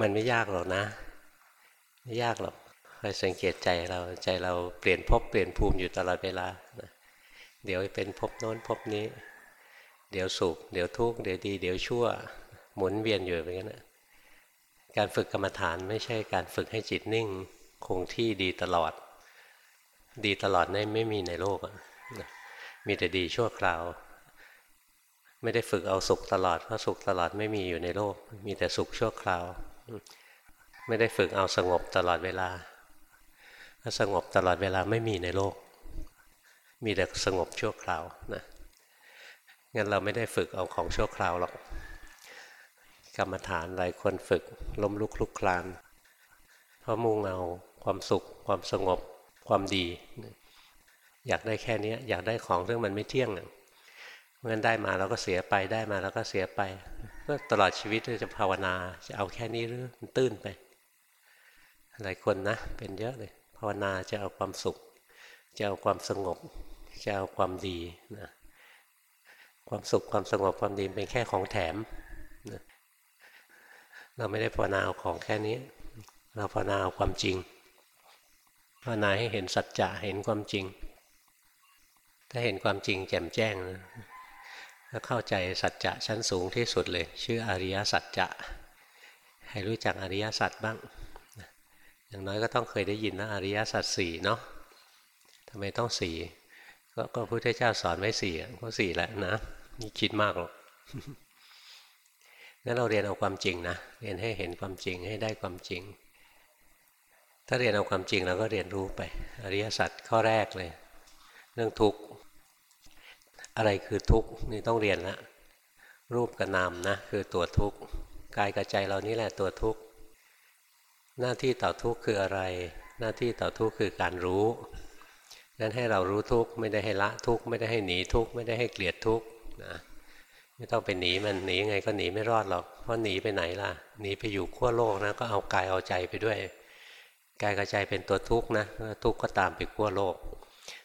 มันไม่ยากหรอกนะ ไม่ยากหรอกคอยสังเกตใจเราใจเราเปลี่ยนภพเปลี่ยนภูมิอยู่ตลอดเวลานะเดี๋ยวเป็นภพโน้นภพนี้ เดี๋ยวสุขเดี๋ยวทุกข์เดี๋ยวดี เดี๋ยวชั่ว หมุนเวียนอยู่แบบนี้นะการฝึกกรรมฐานไม่ใช่การฝึกให้จิตนิ่ง คงที่ดีตลอด ดีตลอดนี่ไม่มีในโลกมีแต่ดีชั่วคราว ไม่ได้ฝึกเอาสุขตลอดเพราะสุขตลอดไม่มีอยู่ในโลก มีแต่สุขชั่วคราว ไม่ได้ฝึกเอาสงบตลอดเวลาถ้าสงบตลอดเวลาไม่มีในโลก มีแต่สงบชั่วคราวนะงั้นเราไม่ได้ฝึกเอาของชั่วคราวหรอกกรรมฐานหลายคนฝึกล้มลุกลุกคลานเพราะมุ่งเอาความสุข ความสงบ ความดี อยากได้แค่นี้อยากได้ของเรื่องมันไม่เที่ยงเมื่อได้มาแล้วก็เสียไปได้มาแล้วก็เสียไป ก็ตลอดชีวิตจะภาวนาจะเอาแค่นี้หรือมันตื้นไป หลายคนนะเป็นเยอะเลย ภาวนาจะเอาความสุข จะเอาความสงบ จะเอาความดีนะความสุขความสงบความดีเป็นแค่ของแถมนะเราไม่ได้ภาวนาเอาของแค่นี้ เราภาวนาเอาความจริงภาวนาให้เห็นสัจจะเห็นความจริง ถ้าเห็นความจริงแจ่มแจ้งนะ ก็เข้าใจสัจจะชั้นสูงที่สุดเลย ชื่ออริยสัจจะให้รู้จักอริยสัจบ้าง อย่างน้อยก็ต้องเคยได้ยินนะอริยสัจสี่เนาะทำไมต้องสี่ก็พระพุทธเจ้าสอนไว้สี่ก็สี่แหละนะนี่คิดมากหรอกงั้นเราเรียนเอาความจริงนะเรียนให้เห็นความจริงให้ได้ความจริง ถ้าเรียนเอาความจริงเราก็เรียนรู้ไป อริยสัจข้อแรกเลย เรื่องทุกข์ อะไรคือทุกข์นี่ต้องเรียนละรูปกับนามนะคือตัวทุกข์กายกับใจเรานี่แหละตัวทุกข์หน้าที่ต่อทุกข์คืออะไร หน้าที่ต่อทุกข์คือการรู้นั้นให้เรารู้ทุกข์ไม่ได้ให้ละทุกข์ไม่ได้ให้หนีทุกข์ไม่ได้ให้เกลียดทุกข์นะไม่ต้องไปหนีมันหนีไงก็หนีไม่รอดหรอกเพราะหนีไปไหนล่ะหนีไปอยู่ขั้วโลกนะก็เอากายเอาใจไปด้วยกายกับใจเป็นตัวทุกข์นะทุกข์ก็ตามไปขั้วโลก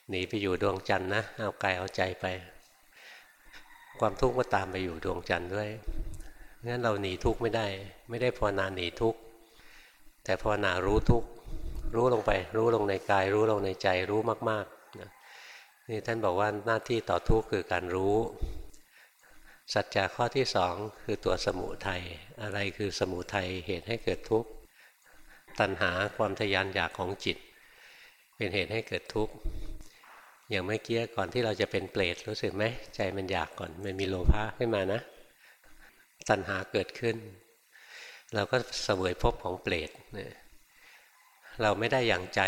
หนีไปอยู่ดวงจันทร์นะเอากายเอาใจไป ความทุกข์ก็ตามไปอยู่ดวงจันทร์ด้วยงั้นเราหนีทุกข์ไม่ได้ ไม่ได้ภาวนาหนีทุกข์แต่ภาวนารู้ทุกข์รู้ลงไป รู้ลงในกาย รู้ลงในใจรู้มากๆนะนี่ท่านบอกว่าหน้าที่ต่อทุกข์คือการรู้ สัจจะข้อที่สองคือตัวสมุทัยอะไรคือสมุทัยเหตุให้เกิดทุกข์ตัณหาความทยานอยากของจิต เป็นเหตุให้เกิดทุกข์ อย่างเมื่อกี้ก่อนที่เราจะเป็นเปรตรู้สึกไหมใจมันอยากก่อนมันมีโลภะขึ้นมานะ ตัณหาเกิดขึ้น เราก็เสวยภพของเปรตเราไม่ได้อย่างใจ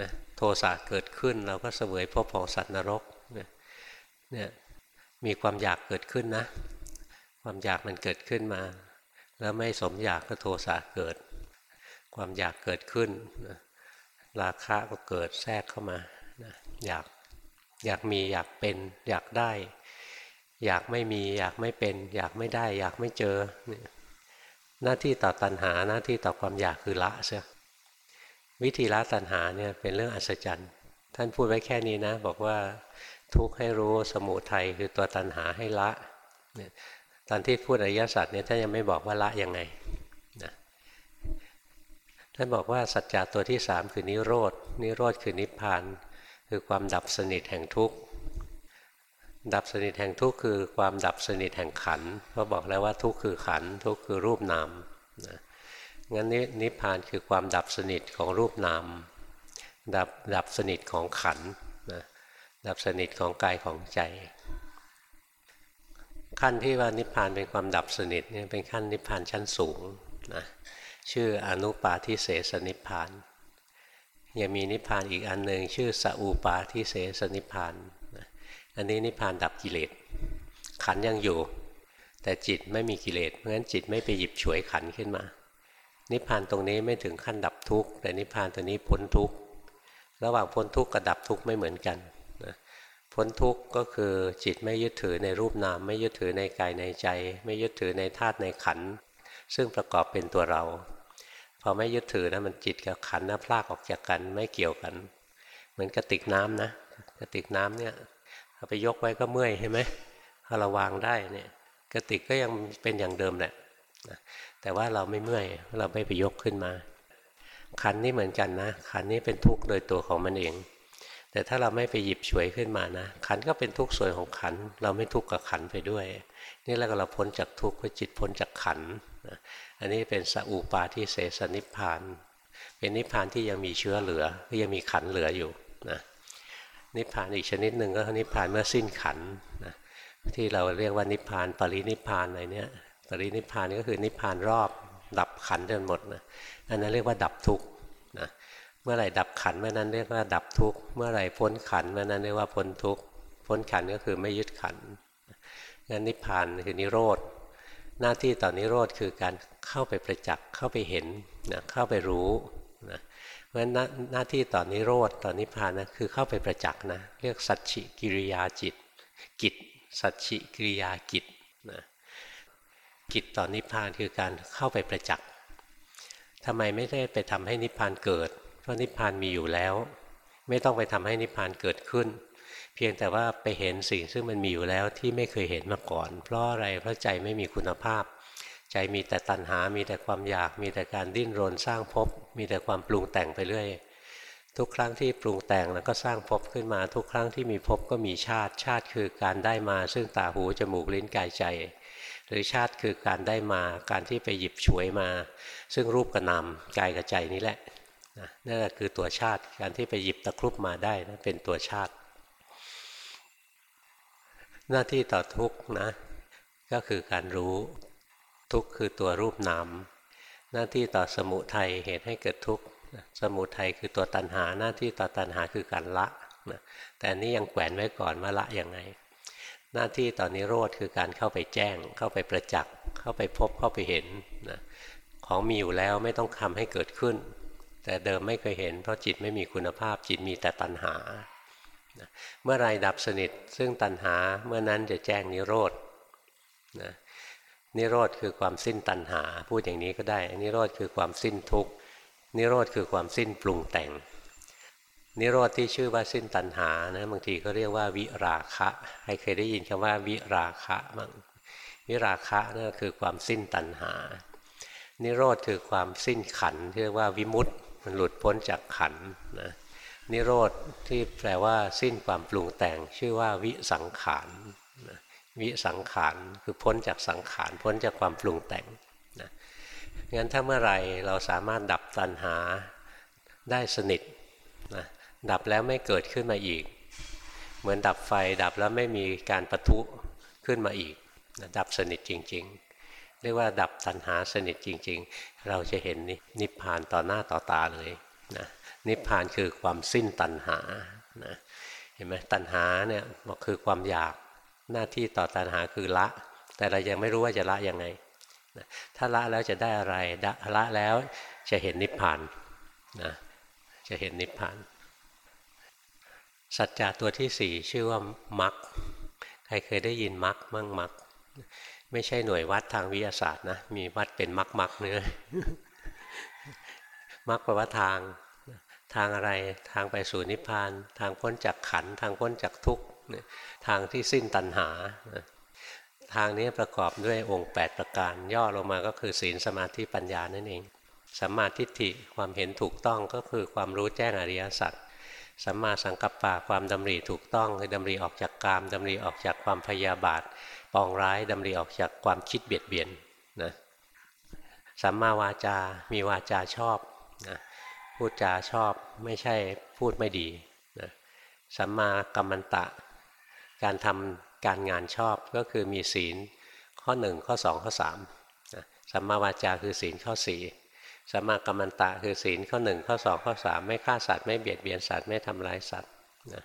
นะโทสะเกิดขึ้น เราก็เสวยภพของสัตว์นรกเนี่ยมีความอยากเกิดขึ้นนะ ความอยากมันเกิดขึ้นมา แล้วไม่สมอยากก็โทสะเกิด ความอยากเกิดขึ้นนะราคะก็เกิดแทรกเข้ามานะอยาก อยากมีอยากเป็นอยากได้ อยากไม่มีอยากไม่เป็น อยากไม่ได้ อยากไม่เจอ หน้าที่ต่อตัณหาหน้าที่ต่อความอยากคือละเสียวิธีละตัณหาเนี่ยเป็นเรื่องอัศจรรย์ ท่านพูดไว้แค่นี้นะ บอกว่าทุกข์ให้รู้สมุทัยคือตัวตัณหาให้ละตอนที่พูดอริยสัจเนี่ยท่านยังไม่บอกว่าละยังไงนะท่านบอกว่าสัจจะตัวที่สามคือนิโรดนิโรธคือนิพพาน คือความดับสนิทแห่งทุกข์ดับสนิทแห่งทุกข์คือความดับสนิทแห่งขันเพราะบอกแล้วว่าทุกข์คือขันทุกข์คือรูปนามนะงั้นนี้นิพพานคือความดับสนิทของรูปนาม ดับดับสนิทของขันนะดับสนิทของกายของใจ ขั้นที่ว่านิพพานเป็นความดับสนิทเนี่ยเป็นขั้นนิพพานชั้นสูงนะชื่ออนุปาทิเสสนิพพาน ยังมีนิพพานอีกอันหนึ่งชื่อสัพปาทิเสสนิพพานอันนี้นิพพานดับกิเลสขันยังอยู่ แต่จิตไม่มีกิเลสเพราะฉะนั้นจิตไม่ไปหยิบฉวยขันขึ้นมา นิพพานตรงนี้ไม่ถึงขั้นดับทุกข์แต่นิพพานตัวนี้พ้นทุกข์ระหว่างพ้นทุกข์กับดับทุกข์ไม่เหมือนกันนะพ้นทุกข์ก็คือจิตไม่ยึดถือในรูปนาม ไม่ยึดถือในกายในใจ ไม่ยึดถือในธาตุในขันซึ่งประกอบเป็นตัวเรา พอไม่ยึดถือนะมันจิตกับขันนะพลากออกจากกันไม่เกี่ยวกัน เหมือนกระติกน้ำนะกระติกน้ำเนี่ยเอาไปยกไว้ก็เมื่อยใช่ไหมถ้าเราวางได้เนี่ยกระติกก็ยังเป็นอย่างเดิมแหละแต่ว่าเราไม่เมื่อยเราไม่ไปยกขึ้นมา ขันนี่เหมือนกันนะ ขันนี้เป็นทุกข์โดยตัวของมันเอง แต่ถ้าเราไม่ไปหยิบฉวยขึ้นมานะขันก็เป็นทุกข์ส่วนของขัน เราไม่ทุกข์กับขันไปด้วย นี่แล้วเราพ้นจากทุกข์เพราะจิตพ้นจากขัน นะอันนี้เป็นสัอุปาทิเสสนิพาน เป็นนิพานที่ยังมีเชื้อเหลือก็ยังมีขันเหลืออยู่นะนิพานอีกชนิดหนึ่งก็นิพานเมื่อสิ้นขันนะที่เราเรียกว่านิพานปรินิพานอะไรเนี้ยปรินิพานก็คือนิพพานรอบดับขันจนหมดนะอันนั้นเรียกว่าดับทุกข์นะเมื่อไหร่ดับขันเมื่อนั้นเรียกว่าดับทุกข์เมื่อไหร่พ้นขันเมื่อนั้นเรียกว่าพ้นทุกข์พ้นขันก็คือไม่ยึดขันงั้นนิพพานคือนิโรธ หน้าที่ต่อนนิโรธคือการเข้าไปประจักษ์เข้าไปเห็นนะเข้าไปรู้นะเพราะฉะนั้นหน้าที่ต่อนนิโรธต่อนนิพพานนะคือเข้าไปประจักษ์นะเรียกสัจฉิกิริยาจิต กิจ สัจฉิกิริยากิจนะกิจต่อนนิพพานคือการเข้าไปประจักษ์ทำไมไม่ได้ไปทำให้นิพพานเกิด เพราะนิพพานมีอยู่แล้ว ไม่ต้องไปทำให้นิพพานเกิดขึ้น เพียงแต่ว่าไปเห็นสิ่งซึ่งมันมีอยู่แล้วที่ไม่เคยเห็นมาก่อน เพราะอะไรเพราะใจไม่มีคุณภาพ ใจมีแต่ตัณหา มีแต่ความอยาก มีแต่การดิ้นรนสร้างภพมีแต่ความปรุงแต่งไปเรื่อยทุกครั้งที่ปรุงแต่งแล้วก็สร้างภพขึ้นมา ทุกครั้งที่มีภพก็มีชาติชาติคือการได้มา ซึ่งตาหูจมูกลิ้นกายใจ หรือชาติคือการได้มาการที่ไปหยิบฉวยมา ซึ่งรูปกระนำกายกับใจนี้แหละนั่นแหละคือตัวชาติการที่ไปหยิบตะครุบมาได้นั่นเป็นตัวชาติ หน้าที่ต่อทุกนะ ก็คือการรู้ ทุกคือตัวรูปนามหน้าที่ต่อสมุทัยเหตุให้เกิดทุกข์สมุทัยคือตัวตัณหาหน้าที่ต่อตัณหาคือการละนะแต่นี้ยังแขวนไว้ก่อนว่าละอยังไงหน้าที่ต่อนนิโรธคือการเข้าไปแจ้ง เข้าไปประจักษ์เข้าไปพบเข้าไปเห็นนะของมีอยู่แล้วไม่ต้องทำให้เกิดขึ้น แต่เดิมไม่เคยเห็น เพราะจิตไม่มีคุณภาพจิตมีแต่ตัณหา เมื่อไรดับสนิทซึ่งตัณหาเมื่อนั้นจะแจ้งนิโรธนะนิโรธคือความสิ้นตัณหา พูดอย่างนี้ก็ได้ นิโรธคือความสิ้นทุกข์ นิโรธคือความสิ้นปรุงแต่ง นิโรธที่ชื่อว่าสิ้นตัณหานะบางทีก็เรียกว่าวิราคะใครเคยได้ยินคำว่าวิราคะมั้งวิราคะนั่นคือความสิ้นตัณหา นิโรธคือความสิ้นขันเรียกว่าวิมุตต์มันหลุดพ้นจากขันนะ นิโรธที่แปลว่าสิ้นความปรุงแต่ง ชื่อว่าวิสังขารวิสังขารคือพ้นจากสังขารพ้นจากความปรุงแต่งนะงั้นถ้าเมื่อไรเราสามารถดับตัณหาได้สนิทนะดับแล้วไม่เกิดขึ้นมาอีก เหมือนดับไฟดับแล้วไม่มีการปะทุขึ้นมาอีกนะดับสนิทจริง ๆ เรียกว่าดับตัณหาสนิทจริง ๆ เราจะเห็นนิพพานต่อหน้าต่อตาเลยนะ นิพพานคือความสิ้นตัณหานะเห็นไหมตัณหาเนี่ยบอกคือความอยากหน้าที่ต่อตัณหาคือละ แต่เรายังไม่รู้ว่าจะละยังไงถ้าละแล้วจะได้อะไรละแล้วจะเห็นนิพพานนะจะเห็นนิพพาน สัจจะตัวที่สี่ชื่อว่ามรคใครเคยได้ยินมรคมั่งมรคไม่ใช่หน่วยวัดทางวิทยาศาสตร์นะมีวัดเป็นมรคมรคเนื้อมรรคแปลว่าทาง ทางอะไรทางไปสู่นิพพาน ทางพ้นจากขันทางพ้นจากทุกข์ทางที่สิ้นตัณหา ทางนี้ประกอบด้วยองค์ 8 ประการ ย่อลงมาก็คือศีลสมาธิปัญญานั่นเองสัมมาทิฏฐิความเห็นถูกต้องก็คือความรู้แจ้งอริยสัจสัมมาสังกัปปะความดำริถูกต้องคือดำริออกจากกามดำริออกจากความพยาบาทปองร้ายดำริออกจากความคิดเบียดเบียนนะสัมมาวาจา มีวาจาชอบนะ พูดจาชอบไม่ใช่พูดไม่ดีนะสัมมากัมมันตะ การทำการงานชอบก็คือมีศีลข้อ 1 ข้อ 2 ข้อ3นะสัมมาวาจาคือศีลข้อ4สัมมากัมมันตะคือศีลข้อ 1 ข้อ 2 ข้อ 3 ไม่ฆ่าสัตว์ไม่เบียดเบียนสัตว์ไม่ทำร้ายสัตว์นะ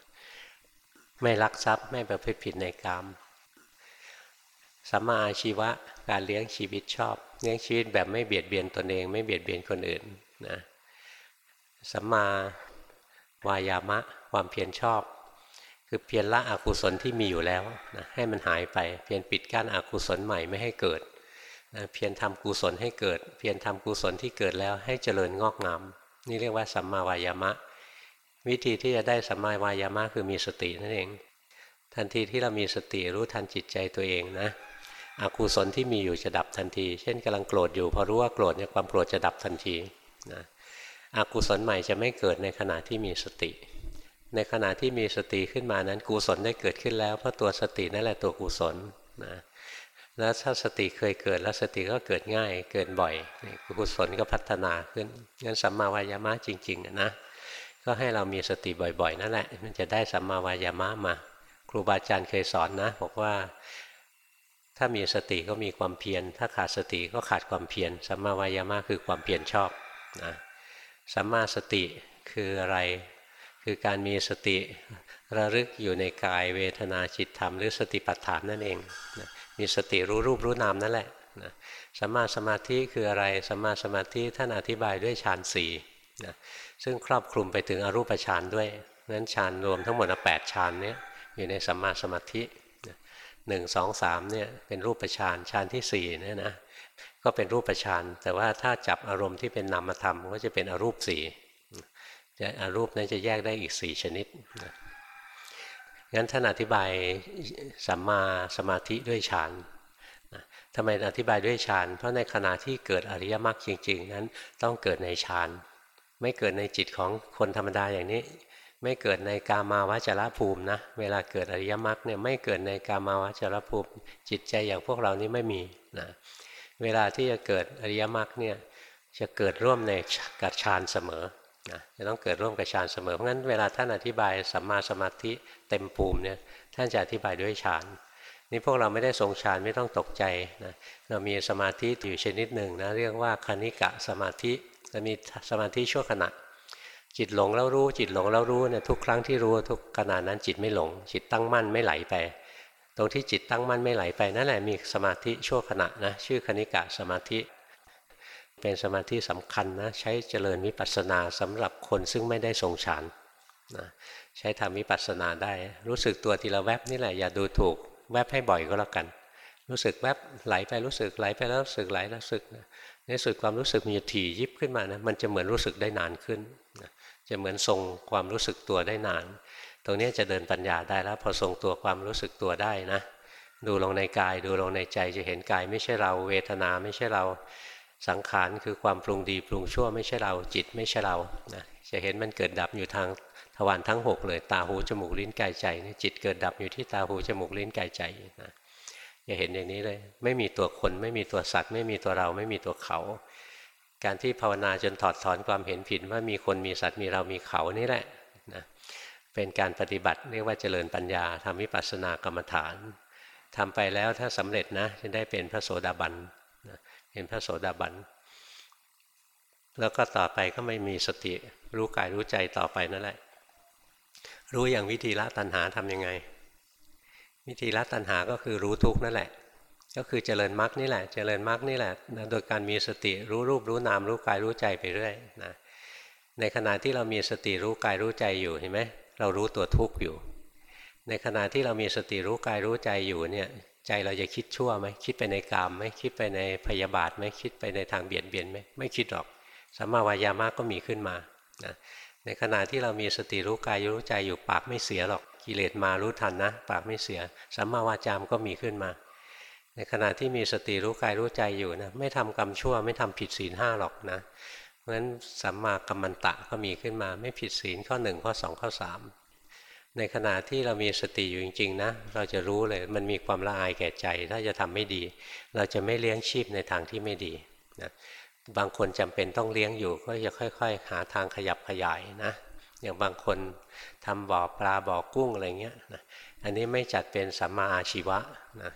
ไม่ลักทรัพย์ไม่ประพฤติผิดในกรรมสัมมาอาชีวะการเลี้ยงชีวิตชอบ เลี้ยงชีวิตแบบไม่เบียดเบียนตนเอง ไม่เบียดเบียนคนอื่นนะ สัมมาวายามะความเพียรชอบ คือเพียรละอกุศลที่มีอยู่แล้วนะให้มันหายไปเพียรปิดกั้นอกุศลใหม่ไม่ให้เกิดนะเพียรทำกุศลให้เกิด เพียรทำกุศลที่เกิดแล้วให้เจริญงอกงาม นี่เรียกว่าสัมมาวายามะ วิธีที่จะได้สัมมาวายามะคือมีสตินั่นเอง ทันทีที่เรามีสติรู้ทันจิตใจตัวเองนะอกุศลที่มีอยู่จะดับทันที เช่นกำลังโกรธอยู่พอรู้ว่าโกรธเนี่ยความโกรธจะดับทันทีนะ อกุศลใหม่จะไม่เกิดในขณะที่มีสติ ในขณะที่มีสติขึ้นมานั้นกุศลได้เกิดขึ้นแล้วเพราะตัวสตินั่นแหละตัวกุศลนะแล้วถ้าสติเคยเกิดแล้วสติก็เกิดง่าย เกิดบ่อยกุศลก็พัฒนาขึ้นงั้นสัมมาวายามะจริงๆนะก็ให้เรามีสติบ่อยๆ นั่นแหละ มันจะได้สัมมาวายามะมา ครูบาอาจารย์เคยสอนนะ บอกว่าถ้ามีสติก็มีความเพียรถ้าขาดสติก็ขาดความเพียรสัมมาวายามะคือความเพียรชอบนะ สัมมาสติคืออะไร คือการมีสติระลึกอยู่ในกายเวทนาจิตธรรมหรือสติปัฏฐานนั่นเองนะมีสติรู้รูปรู้นามนั่นแหละนะสัมมาสมาธิคืออะไรสัมมาสมาธิท่านอธิบายด้วยฌานสี่นะซึ่งครอบคลุมไปถึงอรูปฌานด้วยนั้นฌานรวมทั้งหมดแปดฌานนี้อยู่ในสัมมาสมาธิหนึ่งสองสามเนี่ยเป็นรูปฌานฌานที่สี่เนี่ยนะ ก็เป็นรูปฌานแต่ว่าถ้าจับอารมณ์ที่เป็นนามธรรมก็จะเป็นอรูปสี่จะอรูปนั้นจะแยกได้อีกสี่ชนิดงั้นท่านอธิบายสัมมาสมาธิด้วยฌานทำไมอธิบายด้วยฌานเพราะในขณะที่เกิดอริยมรรคจริง ๆ นั้นต้องเกิดในฌานไม่เกิดในจิตของคนธรรมดาอย่างนี้ ไม่เกิดในกามาวจรภูมินะเวลาเกิดอริยมรรคเนี่ยไม่เกิดในกามาวจรภูมิ จิตใจอย่างพวกเรานี้ไม่มีนะ เวลาที่จะเกิดอริยมรรคเนี่ยจะเกิดร่วมในกัจฌานเสมอนะจะต้องเกิดร่วมกับฌานเสมอ เพราะงั้นเวลาท่านอธิบายสัมมาสมาธิเต็มภูมิเนี่ยท่านจะอธิบายด้วยฌาน นี่พวกเราไม่ได้ทรงฌานไม่ต้องตกใจนะเรามีสมาธิอยู่ชนิดหนึ่งนะเรียกว่าคณิกะสมาธิจะมีสมาธิชั่วขณะ จิตหลงแล้วรู้จิตหลงแล้วรู้เนี่ยทุกครั้งที่รู้ทุกขณะนั้นจิตไม่หลง จิตตั้งมั่นไม่ไหลไป ตรงที่จิตตั้งมั่นไม่ไหลไปนั่นแหละมีสมาธิชั่วขณะนะชื่อคณิกะสมาธิ เป็นสมาธิสำคัญนะใช้เจริญวิปัสสนาสำหรับคนซึ่งไม่ได้ทรงฌานนะใช้ทำวิปัสสนาได้ รู้สึกตัวทีละแวบนี่แหละอย่าดูถูกแวบให้บ่อยก็แล้วกัน รู้สึกแวบไหลไปรู้สึกไหลไปแล้วรู้สึกไหลแล้วรู้สึกในสุดความรู้สึกมันจะถี่ยิบขึ้นมานะมันจะเหมือนรู้สึกได้นานขึ้นจะเหมือนทรงความรู้สึกตัวได้นาน ตรงนี้จะเดินปัญญาได้แล้วพอทรงตัวความรู้สึกตัวได้นะ ดูลงในกายดูลงในใจจะเห็นกายไม่ใช่เราเวทนาไม่ใช่เราสังขารคือความปรุงดีปรุงชั่วไม่ใช่เราจิตไม่ใช่เรานะจะเห็นมันเกิดดับอยู่ทางทวารทั้ง 6 เลยตาหูจมูกลิ้นกายใจนี่จิตเกิดดับอยู่ที่ตาหูจมูกลิ้นกายใจนะจะเห็นอย่างนี้เลย ไม่มีตัวคนไม่มีตัวสัตว์ ไม่มีตัวเราไม่มีตัวเขา การที่ภาวนาจนถอดถอนความเห็นผิดว่ามีคนมีสัตว์มีเรามีเขานี่แหละนะ เป็นการปฏิบัติเรียกว่าเจริญปัญญาทำวิปัสสนากรรมฐานทำไปแล้วถ้าสำเร็จนะจะได้เป็นพระโสดาบันเป็นพระโสดาบันแล้วก็ต่อไปก็ไม่มีสติรู้กายรู้ใจต่อไปนั่นแหละ รู้อย่างวิธีละตัณหาทำยังไง วิธีละตัณหาก็คือรู้ทุกนั่นแหละ ก็คือเจริญมรรคนี่แหละ เจริญมรรคนี่แหละนะโดยการมีสติรู้รูปรู้นามรู้กายรู้ใจไปเรื่อยนะในขณะที่เรามีสติรู้กายรู้ใจอยู่เห็นไหม เรารู้ตัวทุกข์อยู่ ในขณะที่เรามีสติรู้กายรู้ใจอยู่เนี่ยใจเราจะคิดชั่วไหมคิดไปในกามไหมคิดไปในพยาบาทไหมคิดไปในทางเบียดเบียนไหมไม่คิดหรอกสัมมาวายามะก็มีขึ้นมานะในขณะที่เรามีสติรู้กายรู้ใจอยู่ปากไม่เสียหรอกกิเลสมารู้ทันนะ ปากไม่เสียสัมมาวาจามก็มีขึ้นมา ในขณะที่มีสติรู้กายรู้ใจอยู่นะไม่ทำกรรมชั่วไม่ทำผิดศีลห้าหรอกนะ ราะฉะนั้นสัมมากัมมันตะก็มีขึ้นมา ไม่ผิดศีลข้อหนึ่งข้อสองข้อสามในขณะที่เรามีสติอยู่จริงๆนะเราจะรู้เลยมันมีความละอายแก่ใจ ถ้าจะทำไม่ดี เราจะไม่เลี้ยงชีพในทางที่ไม่ดีนะบางคนจำเป็นต้องเลี้ยงอยู่ก็จะค่อย ๆ หาทางขยับขยายนะอย่างบางคนทำบ่อปลาบ่อกุ้งอะไรเงี้ยนะอันนี้ไม่จัดเป็นสัมมาอาชีวะนะ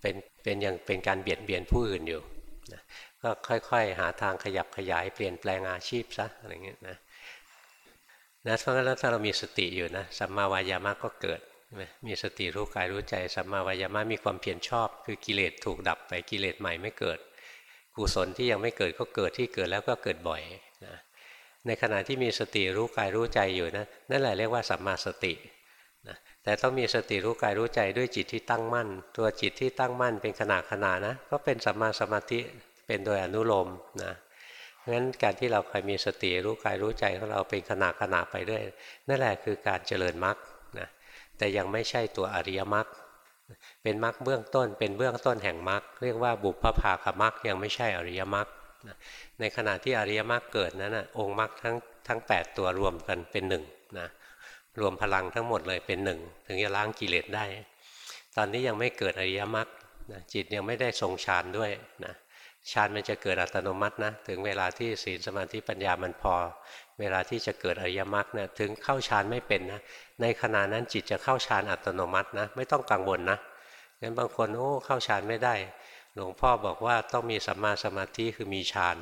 เป็นเป็นอย่างเป็นการเบียดเบียนผู้อื่นอยู่นะ ก็ค่อย ๆ หาทางขยับขยายเปลี่ยนแปลงอาชีพซะอะไรเงี้ยนะนะเพราะงั้นถ้าเรามีสติอยู่นะสัมมาวายามะก็เกิดมีสติรู้กายรู้ใจสัมมาวายามะมีความเพียรชอบ คือกิเลสถูกดับไปกิเลสใหม่ไม่เกิด กุศลที่ยังไม่เกิดก็เกิดที่เกิดแล้วก็เกิดบ่อยนะในขณะที่มีสติรู้กายรู้ใจอยู่นะนั่นแหละเรียกว่าสัมมาสตินะแต่ต้องมีสติรู้กายรู้ใจด้วยจิตที่ตั้งมั่น ตัวจิตที่ตั้งมั่นเป็นขณะขณะนะก็เป็นสัมมาสมาธิ เป็นโดยอนุโลมนะงั้นการที่เราคอยมีสติรู้กายรู้ใจของเราเป็นขณะขณะไปด้วยนั่นแหละคือการเจริญมรรคนะแต่ยังไม่ใช่ตัวอริยมรรคเป็นมรรคเบื้องต้นเป็นเบื้องต้นแห่งมรรคเรียกว่าบุพภาคมรรคยังไม่ใช่อริยมรรคในขณะที่อริยมรรคเกิดนั้นนะองค์มรรคทั้งทั้ง 8 ตัวรวมกันเป็นหนึ่งนะรวมพลังทั้งหมดเลยเป็นหนึ่งถึงจะล้างกิเลสได้ ตอนนี้ยังไม่เกิดอริยมรรคจิตยังไม่ได้ทรงฌานด้วยนะ ฌานมันจะเกิดอัตโนมัตินะ ถึงเวลาที่ศีลสมาธิปัญญามันพอ เวลาที่จะเกิดอริยมรรคเนี่ยถึงเข้าฌานไม่เป็นนะ ในขณะนั้นจิตจะเข้าฌานอัตโนมัตินะ ไม่ต้องกังวลนะงั้นบางคนโอ้เข้าฌานไม่ได้ หลวงพ่อบอกว่าต้องมีสัมมาสมาธิคือมีฌาน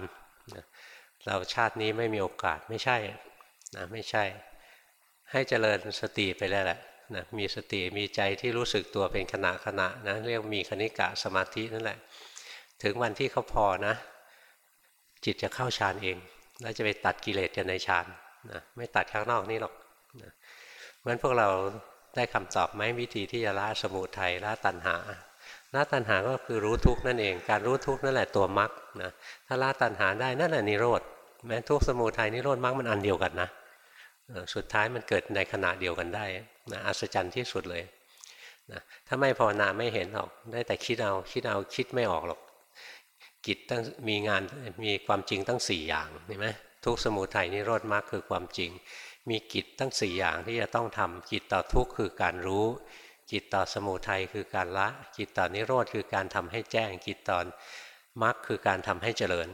เราชาตินี้ไม่มีโอกาสไม่ใช่นะไม่ใช่ ให้เจริญสติไปแล้วแหละนะมีสติมีใจที่รู้สึกตัวเป็นขณะขณะนะเรียกมีคณิกะสมาธินั่นแหละ ถึงวันที่เขาพอนะ จิตจะเข้าฌานเองแล้วจะไปตัดกิเลสกันในฌานนะไม่ตัดข้างนอกนี่หรอกนะเพราะฉะนั้นพวกเราได้คำตอบไหมวิธีที่จะละสมุทัยละตัณหาละตัณหาก็คือรู้ทุกนั่นเอง การรู้ทุกนั่นแหละตัวมรรคนะถ้าละตัณหาได้นั่นแหละนิโรธแม้ทุกสมุทัยนิโรธมรรคมันอันเดียวกันนะสุดท้ายมันเกิดในขณะเดียวกันได้นะอัศจรรย์ที่สุดเลยนะถ้าไม่ภาวนาไม่เห็นหรอกได้แต่คิดเอาคิดเอาคิดไม่ออกหรอก กิจตั้งมีงานมีความจริงตั้งสี่อย่างเห็นไหมทุกสมุทัยนิโรธมรรคคือความจริง มีกิจตั้งสี่อย่างที่จะต้องทำกิจต่อทุกข์คือการรู้ กิจต่อสมุทัยคือการละ กิจต่อนิโรธคือการทำให้แจ้ง กิจต่อมรรคคือการทำให้เจริญ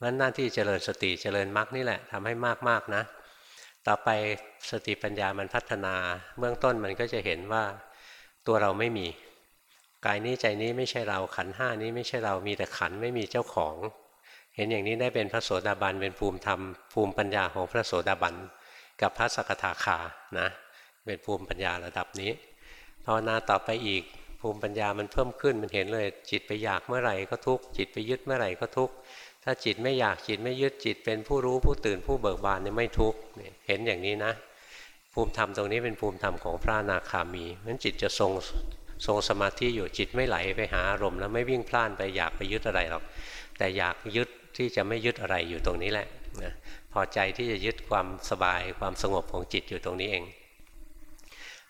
มันหน้าที่เจริญสติเจริญมรรคนี่แหละทำให้มากๆนะ ต่อไปสติปัญญามันพัฒนาเบื้องต้นมันก็จะเห็นว่าตัวเราไม่มี กายนี้ใจนี้ไม่ใช่เราขันห้านี้ไม่ใช่เรามีแต่ขันไม่มีเจ้าของ เห็นอย่างนี้ได้เป็นพระโสดาบันเป็นภูมิธรรม ภูมิปัญญาของพระโสดาบันกับพระสกทาคานะเป็นภูมิปัญญาระดับนี้ภาวนาต่อไปอีกภูมิปัญญามันเพิ่มขึ้นมันเห็นเลย จิตไปอยากเมื่อไหร่ก็ทุกจิตไปยึดเมื่อไหร่ก็ทุกถ้าจิตไม่อยากจิตไม่ยึดจิตเป็นผู้รู้ผู้ตื่นผู้เบิกบานเนี่ยไม่ทุกเห็นอย่างนี้นะ ภูมิธรรมตรงนี้เป็นภูมิธรรมของพระนาคามีนั้นจิตจะทรง ทรงสมาธิอยู่จิตไม่ไหลไปหาอารมณ์แล้วไม่วิ่งพล่านไปอยากไปยึดอะไรหรอก แต่อยากยึดที่จะไม่ยึดอะไรอยู่ตรงนี้แหละนะพอใจที่จะยึดความสบายความสงบของจิตอยู่ตรงนี้เอง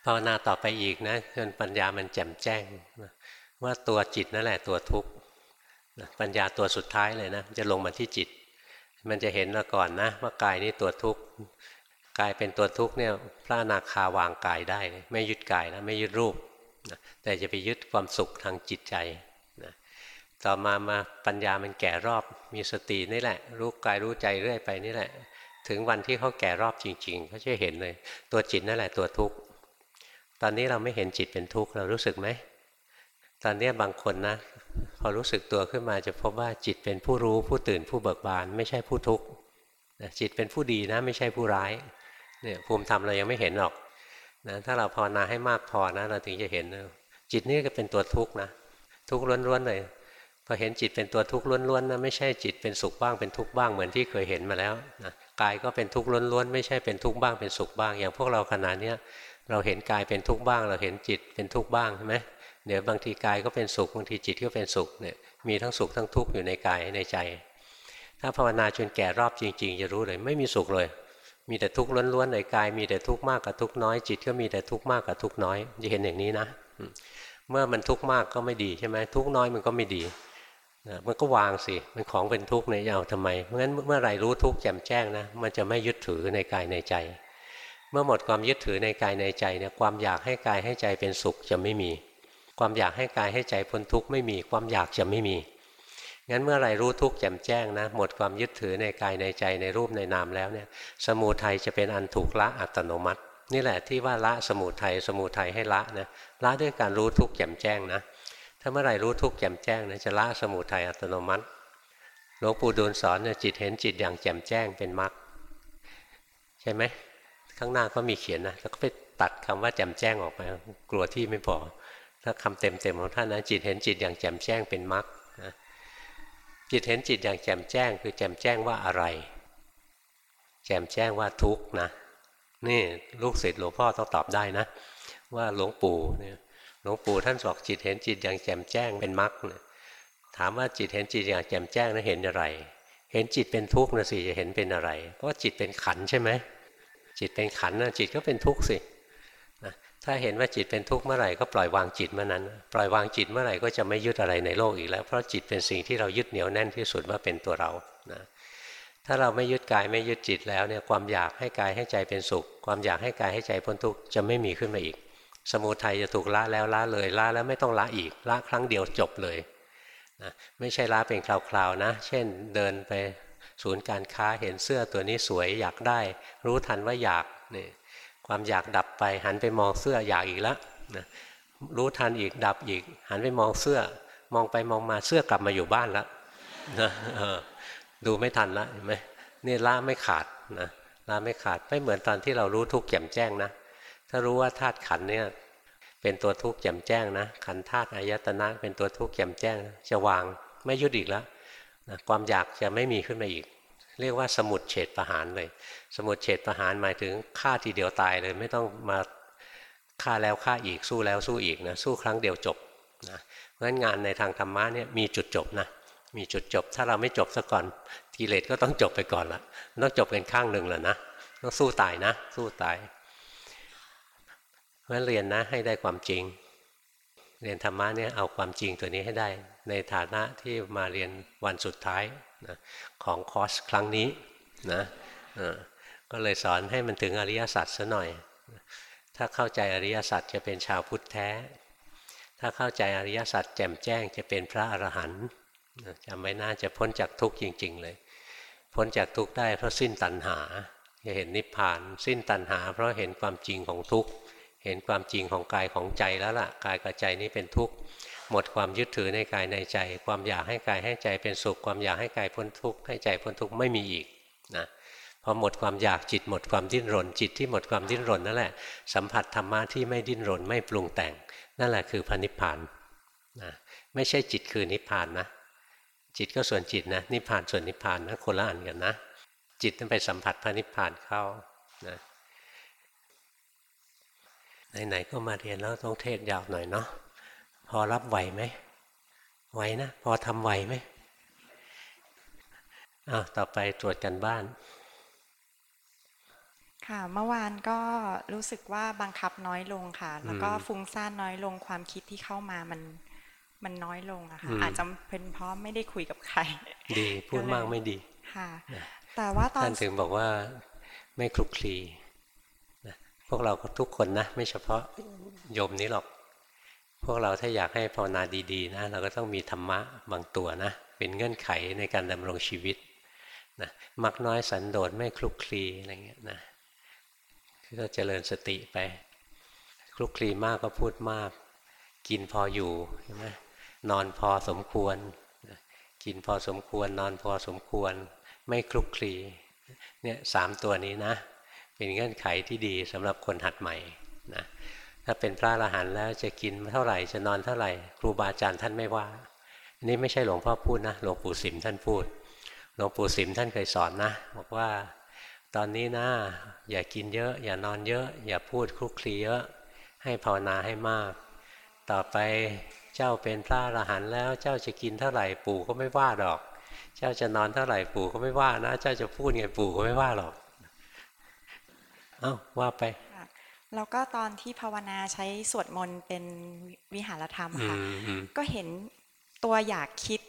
ภาวนาต่อไปอีกนะจนปัญญามันแจ่มแจ้งว่าตัวจิตนั่นแหละตัวทุกข์ปัญญาตัวสุดท้ายเลยนะจะลงมาที่จิต มันจะเห็นมาก่อนนะว่ากายนี้ตัวทุกข์กายเป็นตัวทุกข์เนี่ยพระนาคาวางกายได้ ไม่ยึดกายนะไม่ยึดรูป นะแต่จะไปยึดความสุขทางจิตใจนะต่อมามาปัญญามันแก่รอบมีสตินี่แหละ รู้กายรู้ใจเรื่อยไปนี่แหละ ถึงวันที่เขาแก่รอบจริงๆเขาจะเห็นเลย ตัวจิตนั่นแหละตัวทุกข์ตอนนี้เราไม่เห็นจิตเป็นทุกข์เรารู้สึกไหมตอนนี้บางคนนะพอรู้สึกตัวขึ้นมาจะพบว่าจิตเป็นผู้รู้ผู้ตื่นผู้เบิกบาน ไม่ใช่ผู้ทุกข์จิตเป็นผู้ดีนะ ไม่ใช่ผู้ร้ายเนี่ยภูมิธรรมเรายังไม่เห็นหรอก นะถ้าเราภาวนาให้มากพอนะเราถึงจะเห็นจิตนี่ก็เป็นตัวทุกข์นะทุกข์ล้วนๆเลยพอเห็นจิตเป็นตัวทุกข์ล้วนๆนะไม่ใช่จิตเป็นสุขบ้างเป็นทุกข์บ้างเหมือนที่เคยเห็นมาแล้วนะกายก็เป็นทุกข์ล้วนๆไม่ใช่เป็นทุกข์บ้างเป็นสุขบ้าง อย่างพวกเราขนาดนี้เราเห็นกายเป็นทุกข์บ้าง เราเห็นจิตเป็นทุกข์บ้างใช่ไหมเดี๋ยวบางทีกายก็เป็นสุขบางทีจิตก็เป็นสุขเนี่ยมีทั้งสุขทั้งทุกข์อยู่ในกายในใจ ถ้าภาวนาจนแก่รอบจริง ๆ จะรู้เลย ไม่มีสุขเลย มีแต่ทุกข์ล้วนๆในกาย มีแต่ทุกข์มากกับทุกข์น้อยจิตก็มีแต่ทุกข์มากกับทุกข์น้อยจะเห็นอย่างนี้นะเมื่อมันทุกข์มากก็ไม่ดีใช่ไหมทุกข์น้อยมันก็ไม่ดีมันก็วางสิมันของเป็นทุกข์เนี่ยเอาทำไมเพราะงั้นเมื่อไรรู้ทุกข์แจ่มแจ้งนะมันจะไม่ยึดถือในกายในใจ เมื่อหมดความยึดถือในกายในใจเนี่ยความอยากให้กายให้ใจเป็นสุขจะไม่มี ความอยากให้กายให้ใจพ้นทุกข์ไม่มี ความอยากจะไม่มี งั้นเมื่อไรรู้ทุกข์แจ่มแจ้งนะหมดความยึดถือในกายในใจในรูปในนามแล้วเนี่ยสมูทัยจะเป็นอันถูกละอัตโนมัติ นี่แหละที่ว่าละสมุทัยสมุทัยให้ละนะละด้วยการรู้ทุกข์แจ่มแจ้งนะถ้าเมื่อไรรู้ทุกข์แจ่มแจ้งนะจะละสมุทัยอัตโนมัติหลวงปู่ดูลสอนเนี่ยจิตเห็นจิตอย่างแจ่มแจ้งเป็นมรรคใช่ไหมข้างหน้าก็มีเขียนนะแล้วก็ไปตัดคำว่าแจ่มแจ้งออกไปกลัวที่ไม่พอถ้าคำเต็มๆของท่านนะจิตเห็นจิตอย่างแจ่มแจ้งเป็นมรรค จิตเห็นจิตอย่างแจ่มแจ้ง คือแจ่มแจ้งว่าอะไร แจ่มแจ้งว่าทุกข์นะ นี่ลูกศิษย์หลวงพ่อต้องตอบได้นะ ว่าหลวงปู่เนี่ยหลวงปู่ท่านบอกจิตเห็นจิตอย่างแจ่มแจ้งเป็นมรรคถามว่าจิตเห็นจิตอย่างแจ่มแจ้งนั้นเห็นอะไร เห็นจิตเป็นทุกข์นะสิจะเห็นเป็นอะไรเพราะจิตเป็นขันใช่ไหมจิตเป็นขันนะจิตก็เป็นทุกข์สิ ถ้าเห็นว่าจิตเป็นทุกข์เมื่อไหร่ก็ปล่อยวางจิตเมื่อนั้น ปล่อยวางจิตเมื่อไหร่ก็จะไม่ยึดอะไรในโลกอีกแล้ว เพราะจิตเป็นสิ่งที่เรายึดเหนียวแน่นที่สุดว่าเป็นตัวเรานะถ้าเราไม่ยึดกายไม่ยึดจิตแล้วเนี่ยความอยากให้กายให้ใจเป็นสุข ความอยากให้กายให้ใจพ้นทุกข์จะไม่มีขึ้นมาอีก สมุทัยจะถูกละแล้วละเลยละแล้วไม่ต้องละอีกละครั้งเดียวจบเลยนะไม่ใช่ละเป็นคราวๆนะ เช่นเดินไปศูนย์การค้าเห็นเสื้อตัวนี้สวยอยากได้ รู้ทันว่าอยากนี่ ความอยากดับไป หันไปมองเสื้ออยากอีกแล้วนะรู้ทันอีกดับอีก หันไปมองเสื้อ มองไปมองมาเสื้อกลับมาอยู่บ้านแล้วนะดูไม่ทันละเห็นไหมนี่ล่าไม่ขาดนะล่าไม่ขาดไม่เหมือนตอนที่เรารู้ทุกข์แจ่มแจ้งนะถ้ารู้ว่าธาตุขันเนี่ยเป็นตัวทุกข์แจ่มแจ้งนะขันธาตุอายตนะเป็นตัวทุกข์แจ่มแจ้ง จะวางไม่ยึดอีกแล้วนะความอยากจะไม่มีขึ้นมาอีก เรียกว่าสมุดเฉดประหารเลย สมุดเฉดประหารหมายถึงฆ่าทีเดียวตายเลยไม่ต้องมาฆ่าแล้วฆ่าอีกสู้แล้วสู้อีกนะสู้ครั้งเดียวจบนะเพราะฉะนั้นงานในทางธรรมะเนี่ยมีจุดจบนะมีจุดจบ ถ้าเราไม่จบซะก่อนกิเลสก็ต้องจบไปก่อนละต้องจบเป็นข้างหนึ่งแหละนะต้องสู้ตายนะ สู้ตายเพราะฉะนั้นเรียนนะให้ได้ความจริง เรียนธรรมะเนี่ยเอาความจริงตัวนี้ให้ได้ ในฐานะที่มาเรียนวันสุดท้ายนะของคอร์สครั้งนี้นะก็เลยสอนให้มันถึงอริยสัจซะหน่อย ถ้าเข้าใจอริยสัจจะเป็นชาวพุทธแท้ ถ้าเข้าใจอริยสัจแจ่มแจ้งจะเป็นพระอรหันต์จำไว้น่าจะพ้นจากทุกข์จริง ๆ เลย พ้นจากทุกข์ได้เพราะสิ้นตัณหาจะเห็นนิพพาน สิ้นตัณหา เพราะเห็นความจริงของทุกข์ เห็นความจริงของกายของใจแล้วล่ะ กายกับใจนี้เป็นทุกข์ หมดความยึดถือในกายในใจ ความอยากให้กายให้ใจเป็นสุข ความอยากให้กายพ้นทุกข์ให้ใจพ้นทุกข์ไม่มีอีกนะพอหมดความอยากจิตหมดความดิ้นรน จิตที่หมดความดิ้นรนนั่นแหละ สัมผัสธรรมะที่ไม่ดิ้นรนไม่ปรุงแต่ง นั่นแหละคือพระนิพพานนะไม่ใช่จิตคือนิพพานนะ จิตก็ส่วนจิตนะนิพพานส่วนนิพพานนะคนละอันกันนะ จิตต้องไปสัมผัสพระนิพพานเข้านะ ไหนๆก็มาเรียนแล้วต้องเทศยาวหน่อยเนาะพอรับไหวไหมไหวนะ พอทำไหวไหมอ้าวต่อไปตรวจกันบ้าน ค่ะ เมื่อวานก็รู้สึกว่าบังคับน้อยลงค่ะ แล้วก็ฟุ้งซ่านน้อยลงความคิดที่เข้ามามันมันน้อยลงอะค่ะ อาจจะเป็นเพราะไม่ได้คุยกับใคร ดีพูดมากไม่ดี ค่ะ แต่ว่าตอนท่านถึงบอกว่าไม่คลุกคลีนะพ วกเราทุกคนนะ ไม่เฉพาะโยมนี้หรอก พวกเราถ้าอยากให้ภาวนาดีๆนะเราก็ต้องมีธรรมะบางตัวนะ เป็นเงื่อนไขในการดำรงชีวิตนะมักน้อยสันโดษไม่คลุกคลีอะไรเงี้ยนะก็เจริญสติไป คลุกคลีมากก็พูดมาก กินพออยู่ใช่ไหมนอนพอสมควร กินพอสมควร นอนพอสมควร ไม่คลุกคลีเนี่ยสามตัวนี้นะ เป็นเงื่อนไขที่ดีสำหรับคนหัดใหม่นะถ้าเป็นพระอรหันต์แล้วจะกินเท่าไหร่จะนอนเท่าไหร่ ครูบาอาจารย์ท่านไม่ว่าอันนี้ไม่ใช่หลวงพ่อพูดนะหลวงปู่สิมท่านพูดหลวงปู่สิมท่านเคยสอนนะ บอกว่าตอนนี้นะอย่ากินเยอะ อย่านอนเยอะ อย่าพูดคลุกคลีเยอะ ให้ภาวนาให้มาก ต่อไปเจ้าเป็นพระอรหันต์แล้วเจ้าจะกินเท่าไหร่ปู่ก็ไม่ว่าหรอก เจ้าจะนอนเท่าไหร่ปู่ก็ไม่ว่านะ เจ้าจะพูดไงปู่ก็ไม่ว่าหรอก อ้าว่าไปแล้วก็ตอนที่ภาวนาใช้สวดมนต์เป็นวิหารธรรมค่ะ ก็เห็นตัวอยากคิด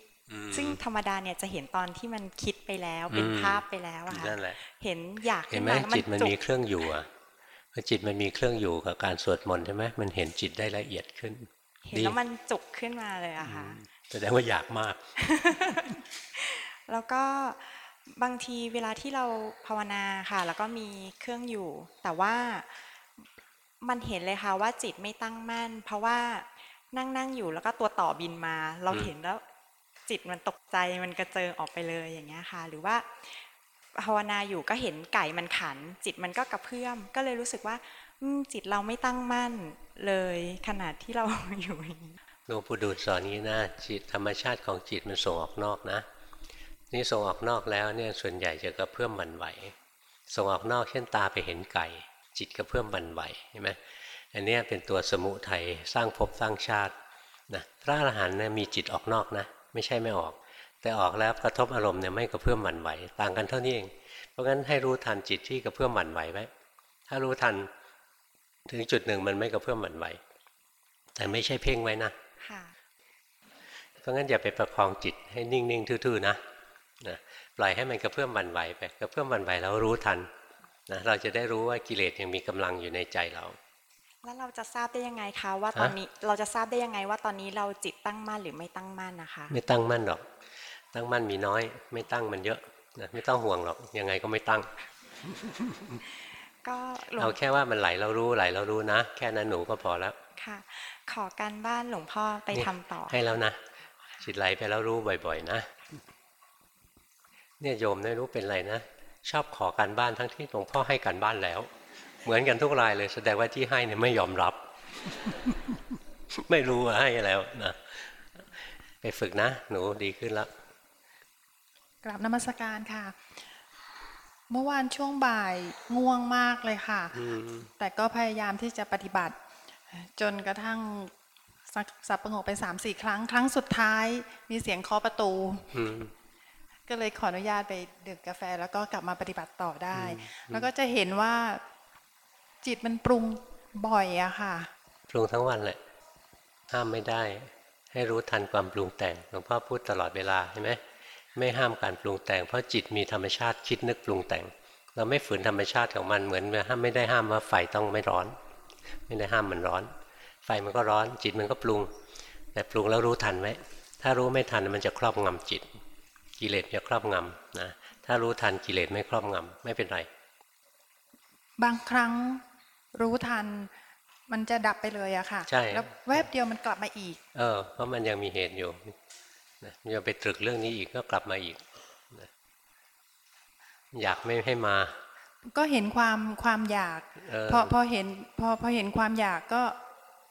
ซึ่งธรรมดาเนี่ยจะเห็นตอนที่มันคิดไปแล้วเป็นภาพไปแล้วอะค่ะเห็นอยากเห็นไหมจิตมันมีเครื่องอยู่อะพอจิตมันมีเครื่องอยู่กับการสวดมนต์ใช่ไหมมันเห็นจิตได้ละเอียดขึ้น เห็นแล้วมันจุกขึ้นมาเลยอะค่ะแสดงว่าอยากมาก แล้วก็ บางทีเวลาที่เราภาวนาค่ะ แล้วก็มีเครื่องอยู่ แต่ว่ามันเห็นเลยค่ะว่าจิตไม่ตั้งมั่น เพราะว่านั่งนั่งอยู่แล้วก็ตัวต่อบินมา เราเห็นแล้วจิตมันตกใจมันกระเจิงออกไปเลยอย่างเงี้ยค่ะ หรือว่าภาวนาอยู่ก็เห็นไก่มันขัน จิตมันก็กระเพื่อม ก็เลยรู้สึกว่าจิตเราไม่ตั้งมั่นเลยขนาดที่เราอยู่หลวงปู่ดูลสอนนี้นะจิตธรรมชาติของจิตมันส่งออกนอกนะ นี่ส่งออกนอกแล้วเนี่ยส่วนใหญ่จะกระเพื่อมบันไหวส่งออกนอกเช่นตาไปเห็นไก่ จิตกระเพื่อมบันไหวใช่ไหมอันนี้เป็นตัวสมุทัยสร้างภพสร้างชาตินะพระอรหันต์เนี่ยมีจิตออกนอกนะ ไม่ใช่ไม่ออก แต่ออกแล้วกระทบอารมณ์เนี่ยไม่กระเพื่อมบันไหว ต่างกันเท่านี้เอง เพราะงั้นให้รู้ทันจิตที่กระเพื่อมบันไหวไว้ถ้ารู้ทันถึงจุดหนึ่งมันไม่กระเพื่อมหวั่นไหว แต่ไม่ใช่เพ่งไว้นะค่ะเพราะงั้นอย่าไปประคองจิตให้นิ่งๆทื่อๆนะ นะปล่อยให้มันกระเพื่อมหวั่นไหวไปกระเพื่อมหวั่นไหวแล้วรู้ทันนะเราจะได้รู้ว่ากิเลสยังมีกำลังอยู่ในใจเรา แล้วเราจะทราบได้ยังไงคะว่าตอนนี้เราจะทราบได้ยังไงว่าตอนนี้เราจิตตั้งมั่นหรือไม่ตั้งมั่นนะคะ ไม่ตั้งมั่นหรอก ตั้งมั่นมีน้อย ไม่ตั้งมันเยอะนะไม่ต้องห่วงหรอกยังไงก็ไม่ตั้ง ก็หลวเอางแค่ว่ามันไหลเรารู้ไหลเรารู้นะ แค่นั้นหนูก็พอแล้วค่ะ ขอการบ้านหลวงพ่อไปทำต่อ ให้แล้วนะจิตไหลไปแล้วรู้บ่อย ๆ นะ เนี่ยโยมไม่รู้เป็นไรนะ ชอบขอการบ้านทั้งที่หลวงพ่อให้การบ้านแล้ว เหมือนกันทุกรายเลย แสดงว่าที่ให้เนี่ยไม่ยอมรับ ไม่รู้ว่าให้แล้วนะไปฝึกนะ หนูดีขึ้นแล้วกราบนมัสการค่ะ เมื่อวานช่วงบ่ายง่วงมากเลยค่ะอืมแต่ก็พยายามที่จะปฏิบัติ จนกระทั่งสักสับประงกไปสามสี่ครั้ง ครั้งสุดท้าย มีเสียงเคาะประตูอืม ก็เลยขออนุญาตไปดื่มกาแฟ แล้วก็กลับมาปฏิบัติต่อได้ แล้วก็จะเห็นว่าจิตมันปรุงบ่อยอะค่ะ ปรุงทั้งวันแหละห้ามไม่ได้ ให้รู้ทันความปรุงแต่งหลวงพ่อพูดตลอดเวลาเห็นไหมไม่ห้ามการปรุงแต่ง เพราะจิตมีธรรมชาติคิดนึกปรุงแต่ง เราไม่ฝืนธรรมชาติของมันเหมือนห้ามไม่ได้ห้ามว่าไฟต้องไม่ร้อน ไม่ได้ห้ามมันร้อน ไฟมันก็ร้อน จิตมันก็ปรุง แต่ปรุงแล้วรู้ทันไหมถ้ารู้ไม่ทันมันจะครอบงำจิต กิเลสจะครอบงำนะถ้ารู้ทันกิเลสไม่ครอบงำไม่เป็นไร บางครั้งรู้ทัน มันจะดับไปเลยอะค่ะใช่แล้วแวบเดียวมันกลับมาอีก เออเพราะมันยังมีเหตุอยู่นะยังไปตรึกเรื่องนี้อีกก็กลับมาอีกนะอยากไม่ให้มา ก็เห็นความความอยากเออพอพอเห็นพอพอเห็นความอยากก็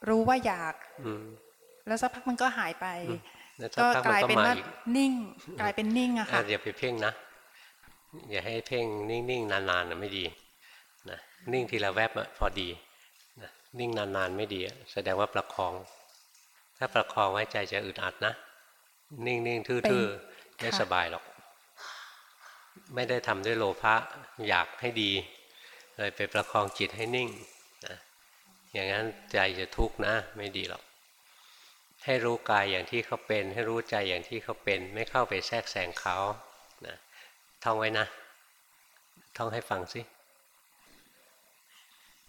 รู้ว่าอยากอืมแล้วสักพักมันก็หายไปแล้วสั ก็พักลายเป็นมัว่าอีกนิ่ง กลายเป็นนิ่งอะอะค่ะอย่าไปเพ่งนะอย่าให้เพ่งนิ่งๆนานๆนะไม่ดีนะนิ่งทีละแวบอะพอดีนะนิ่งนานๆไม่ดีอะแสดงว่าประคอง ถ้าประคองไว้ใจจะอึดอัดนะ นิ่งๆทื่อๆไม่ค่ะสบายหรอก ไม่ได้ทำด้วยโลภะอยากให้ดี เลยไปประคองจิตให้นิ่งนะอย่างนั้นใจจะทุกข์นะ ไม่ดีหรอก ให้รู้กายอย่างที่เขาเป็น ให้รู้ใจอย่างที่เขาเป็น ไม่เข้าไปแทรกแซงเขานะท่องไว้นะ ท่องให้ฟังสิ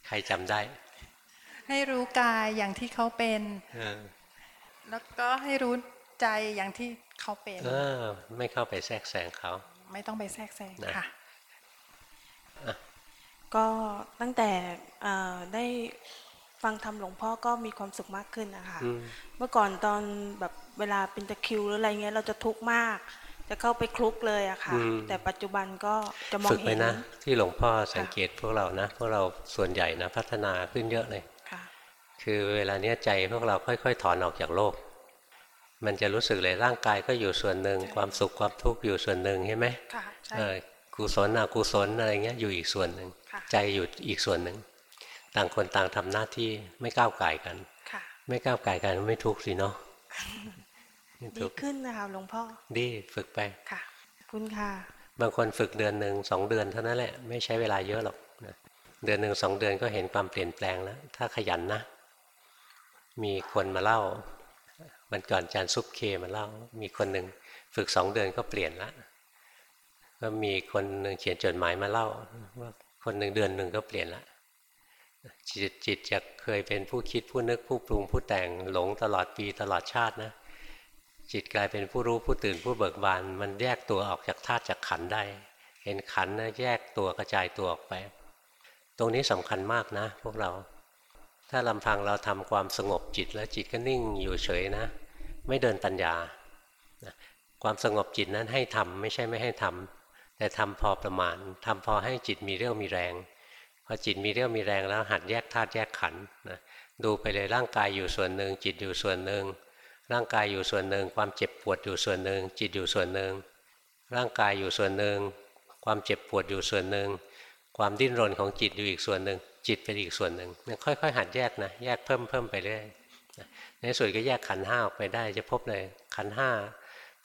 ใครจำได้ ให้รู้กายอย่างที่เขาเป็นเออแล้วก็ให้รู้ใจอย่างที่เขาเป็นเออไม่เข้าไปแทรกแซงเขา ไม่ต้องไปแทรกแซงนะค่ะก็ตั้งแต่เอ่อได้ ฟังธรรมหลวงพ่อก็มีความสุขมากขึ้นนะคะอืมเมื่อก่อนตอนแบบเวลาเป็นตะคริวหรืออะไรเงี้ยเราจะทุกข์มาก จะเข้าไปคลุกเลยอะค่ะอืมแต่ปัจจุบันก็จะมองฝึกไปเห็นนะ ที่หลวงพ่อสังเกตพวกเรานะพวกเราส่วนใหญ่นะพัฒนาขึ้นเยอะเลยค่ะคือเวลาเนี้ยใจพวกเราค่อยๆ ถอนออกจากโลก มันจะรู้สึกเลยร่างกายก็อยู่ส่วนหนึ่งความสุขความทุกข์อยู่ส่วนหนึ่งใช่ไหมค่ะใช่เออกุศลอกุศลอะไรเงี้ยอยู่อีกส่วนหนึ่งค่ะใจอยู่อีกส่วนหนึ่ง ต่างคนต่างทำหน้าที่ไม่ก้าวไก่ายกันค่ะไม่ก้าวไก่ายกันไม่ทุกข์สิเนาะไม่ดีทุกข์ขึ้นนะคะหลวงพ่อดีฝึกไปค่ะขอบคุณค่ะ บางคนฝึกเดือนหนึ่งสองเดือนเท่านั้นแหละไม่ใช้เวลาเยอะหรอกนะเดือนหนึ่งสองเดือนก็เห็นความเปลี่ยนแปลงแล้ว ถ้าขยันนะ มีคนมาเล่ามันก่อนอาจารย์ซุปเคมาเล่า มีคนหนึ่งฝึกสองเดือนก็เปลี่ยนละก็มีคนหนึ่งเขียนจดหมายมาเล่าว่าคนหนึ่งเดือนหนึ่งก็เปลี่ยนละ จิตจิตจากเคยเป็นผู้คิดผู้นึกผู้ปรุงผู้แต่งหลงตลอดปีตลอดชาตินะ จิตกลายเป็นผู้รู้ผู้ตื่นผู้เบิกบาน มันแยกตัวออกจากธาตุจากขันได้ เห็นขันนะแยกตัวกระจายตัวออกไป ตรงนี้สำคัญมากนะ พวกเรา ถ้าลำพังเราทำความสงบจิตแล้วจิตก็นิ่งอยู่เฉยนะ ไม่เดินปัญญา ความสงบจิตนั้นให้ทำไม่ใช่ไม่ให้ทำแต่ทำพอประมาณทำพอให้จิตมีเรี่ยวมีแรง อจิตมีเรี่ยวมีแรงแล้วหัดแยกธาตุแยกขันธ์นะดูไปเลยร่างกายอยู่ส่วนหนึ่ง จิตอยู่ส่วนหนึ่ง ร่างกายอยู่ส่วนหนึ่ง ความเจ็บปวดอยู่ส่วนหนึ่ง จิตอยู่ส่วนหนึ่ง ร่างกายอยู่ส่วนหนึ่ง ความเจ็บปวดอยู่ส่วนหนึ่ง ความดิ้นรนของจิตอยู่อีกส่วนหนึ่ง จิตเป็นอีกส่วนหนึ่งค่อยๆ หัดแยกนะแยกเพิ่มเพิ่มไปเรื่อยในสุดก็แยกขันธ์ห้าออกไปได้จะพบเลยขันธ์ห้า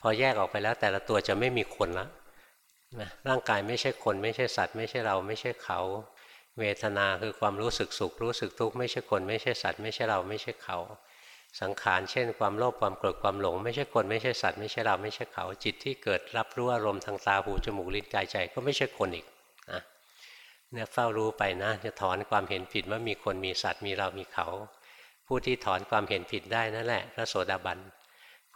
พอแยกออกไปแล้วแต่ละตัวจะไม่มีคนละนะร่างกายไม่ใช่คนไม่ใช่สัตว์ ไม่ใช่เราไม่ใช่เขา เวทนาคือความรู้สึกสุขรู้สึกทุกข์ไม่ใช่คนไม่ใช่สัตว์ไม่ใช่เราไม่ใช่เขา สังขารเช่น ความโลภความโกรธความหลง ไม่ใช่คนไม่ใช่สัตว์ไม่ใช่เราไม่ใช่เขาจิตที่เกิดรับรู้อารมณ์ทางตาหูจมูกลิ้นกายใจก็ไม่ใช่คนอีกนะเนี่ยเฝ้ารู้ไปนะ จะถอนความเห็นผิดว่ามีคนมีสัตว์มีเรามีเขา ผู้ที่ถอนความเห็นผิดได้นั่นแหละพระโสดาบัน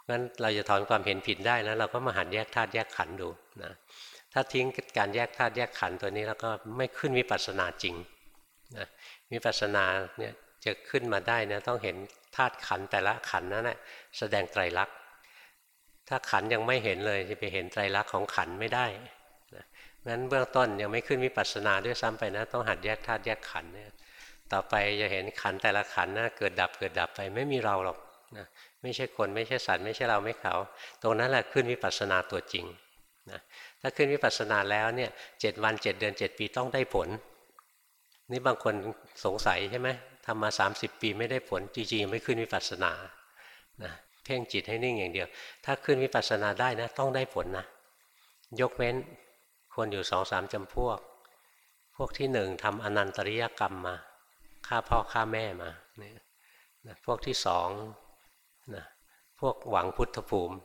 งั้นเราจะถอนความเห็นผิดได้นะเราก็มาหันแยกธาตุแยกขันธ์ดูนะ ถ้าทิ้งการแยกธาตุแยกขันธ์ตัวนี้แล้วก็ไม่ขึ้นวิปัสสนาจริงนะวิปัสสนาเนี่ยจะขึ้นมาได้นะต้องเห็นธาตุขันธ์แต่ละขันธ์นั่นแหละแสดงไตรลักษณ์ถ้าขันธ์ยังไม่เห็นเลยจะไปเห็นไตรลักษณ์ของขันธ์ไม่ได้นะงั้นเบื้องต้นยังไม่ขึ้นวิปัสสนาด้วยซ้ำไปนะ ต้องหัดแยกธาตุแยกขันธ์เนี่ยต่อไปจะเห็นขันธ์แต่ละขันธ์นะเกิดดับเกิดดับไปไม่มีเราหรอกนะไม่ใช่คนไม่ใช่สัตว์ไม่ใช่เราไม่เขา ตรงนั้นแหละขึ้นวิปัสสนาตัวจริง ถ้าขึ้นวิปัสสนาแล้วเนี่ยเจ็ดวันเจ็ดเดือนเจ็ดปีต้องได้ผล นี่บางคนสงสัยใช่ไหมทำมา 30 ปีไม่ได้ผลจริงๆไม่ขึ้นวิปัสสนานะเพ่งจิตให้นิ่งอย่างเดียว ถ้าขึ้นวิปัสสนาได้นะ ต้องได้ผลนะ ยกเว้นคนอยู่สองสามจำพวก พวกที่หนึ่งทำอนันตริยกรรมมาฆ่าพ่อฆ่าแม่มาเนี่ยนะพวกที่สองนะพวกหวังพุทธภูมิ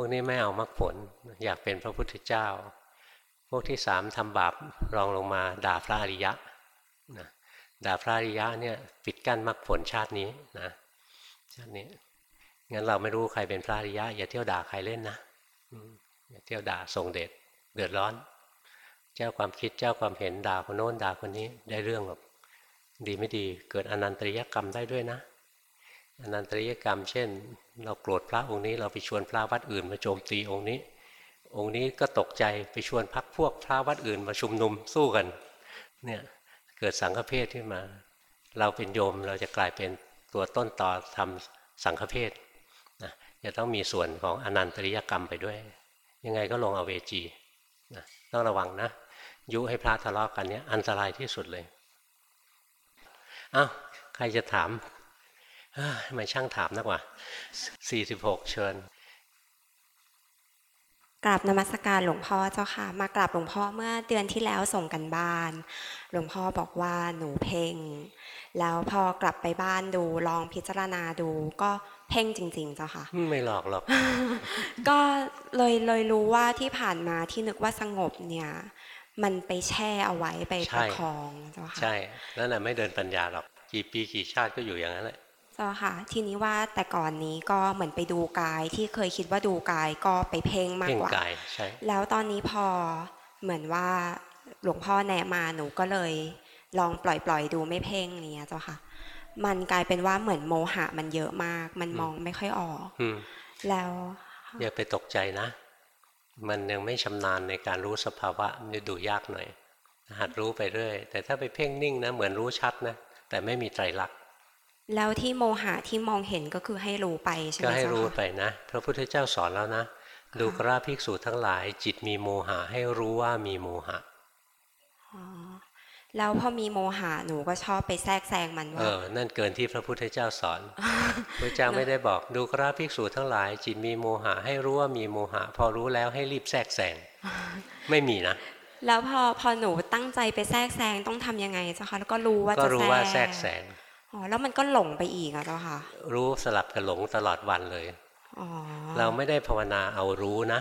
วกนี้ไม่เอามรรคผล อยากเป็นพระพุทธเจ้า พวกที่สามทำบาปรองลงมาด่าพระอริยะนะด่าพระอริยะเนี่ยปิดกั้นมรรคผลชาตินี้นะชาตินี้งั้นเราไม่รู้ใครเป็นพระอริยะ อย่าเที่ยวด่าใครเล่นนะอย่าเที่ยวด่าส่งเดชเดือดร้อน เจ้าความคิดเจ้าความเห็นด่าคนโน้นด่าคนนี้ได้เรื่องหรอกดีไม่ดีเกิดอนันตริยกรรมได้ด้วยนะอนันตริยกรรม เช่น เราโกรธพระองค์นี้เราไปชวนพระวัดอื่น มาโจมตีองค์นี้ องค์นี้ก็ตกใจไปชวนพักพวกพระวัดอื่น มาชุมนุมสู้กันเนี่ยเกิดสังฆเพศขึ้นมา เราเป็นโยมเราจะกลายเป็นตัวต้นต่อทำสังฆเพศนะจะต้องมีส่วนของอนันตริยกรรมไปด้วย ยังไงก็ลงอเวจีนะต้องระวังนะ ยุให้พระทะเลาะกันเนี้ยอันตรายที่สุดเลยอ้าวใครจะถาม ทำไมช่างถามนักว่า46เชิญกราบนมัสการหลวงพ่อเจ้าค่ะ มากราบหลวงพ่อเมื่อเดือนที่แล้วส่งกันบ้าน หลวงพ่อบอกว่าหนูเพ่ง แล้วพอกลับไปบ้านดูลองพิจารณาดูก็เพ่งจริง ๆ เจ้าค่ะ ไม่หลอกหรอก ก็เลยเลยรู้ว่าที่ผ่านมาที่นึกว่าสงบเนี่ย มันไปแช่เอาไว้ไปประคองเจ้าค่ะ ใช่ นั่นแหละไม่เดินปัญญาหรอก กี่ปีกี่ชาติก็อยู่อย่างนั้นแหละเจ้าค่ะทีนี้ว่าแต่ก่อนนี้ก็เหมือนไปดูกายที่เคยคิดว่าดูกายก็ไปเพ่งมากเพ่งกว่ากายใช่แล้วตอนนี้พอเหมือนว่าหลวงพ่อแนะมาหนูก็เลยลองปล่อยปล่อยๆดูไม่เพ่งเนี้ยเจ้าค่ะ มันกลายเป็นว่าเหมือนโมหะมันเยอะมาก มันมองไม่ค่อยออกอืมแล้วอย่าไปตกใจนะ มันยังไม่ชำนาญในการรู้สภาวะมันจะดูยากหน่อยหัดรู้ไปเรื่อยแต่ถ้าไปเพ่งนิ่งนะเหมือนรู้ชัดนะแต่ไม่มีไตรลักษณ์ แล้วที่โมหะที่มองเห็นก็คือให้รู้ไปใช่ไหมก็ให้เจ้ารู้ค่ะไปนะพระพุทธเจ้าสอนแล้วนะ ดูกราภิกษุทั้งหลาย จิตมีโมหะให้รู้ว่ามีโมหะอ๋อแล้วพอมีโมหะหนูก็ชอบไปแทรกแซงมันเอว่าอนั่นเกินที่พระพุทธเจ้าสอนพระเจ้าไม่ได้บอกดูกราภิกษุทั้งหลาย จิตมีโมหะให้รู้ว่ามีโมหะ พอรู้แล้วให้รีบแทรกแซงไม่มีนะแล้วพอพอหนูตั้งใจไปแทรกแซงต้องทำยังไงเจ้าค่ะแล้วก็รู้ว่าก็จะรู้ว่าแทรกแซง อ๋อแล้วมันก็หลงไปอีกอะเจ้าค่ะ รู้สลับกับหลงตลอดวันเลยอ๋อเราไม่ได้ภาวนาเอารู้นะ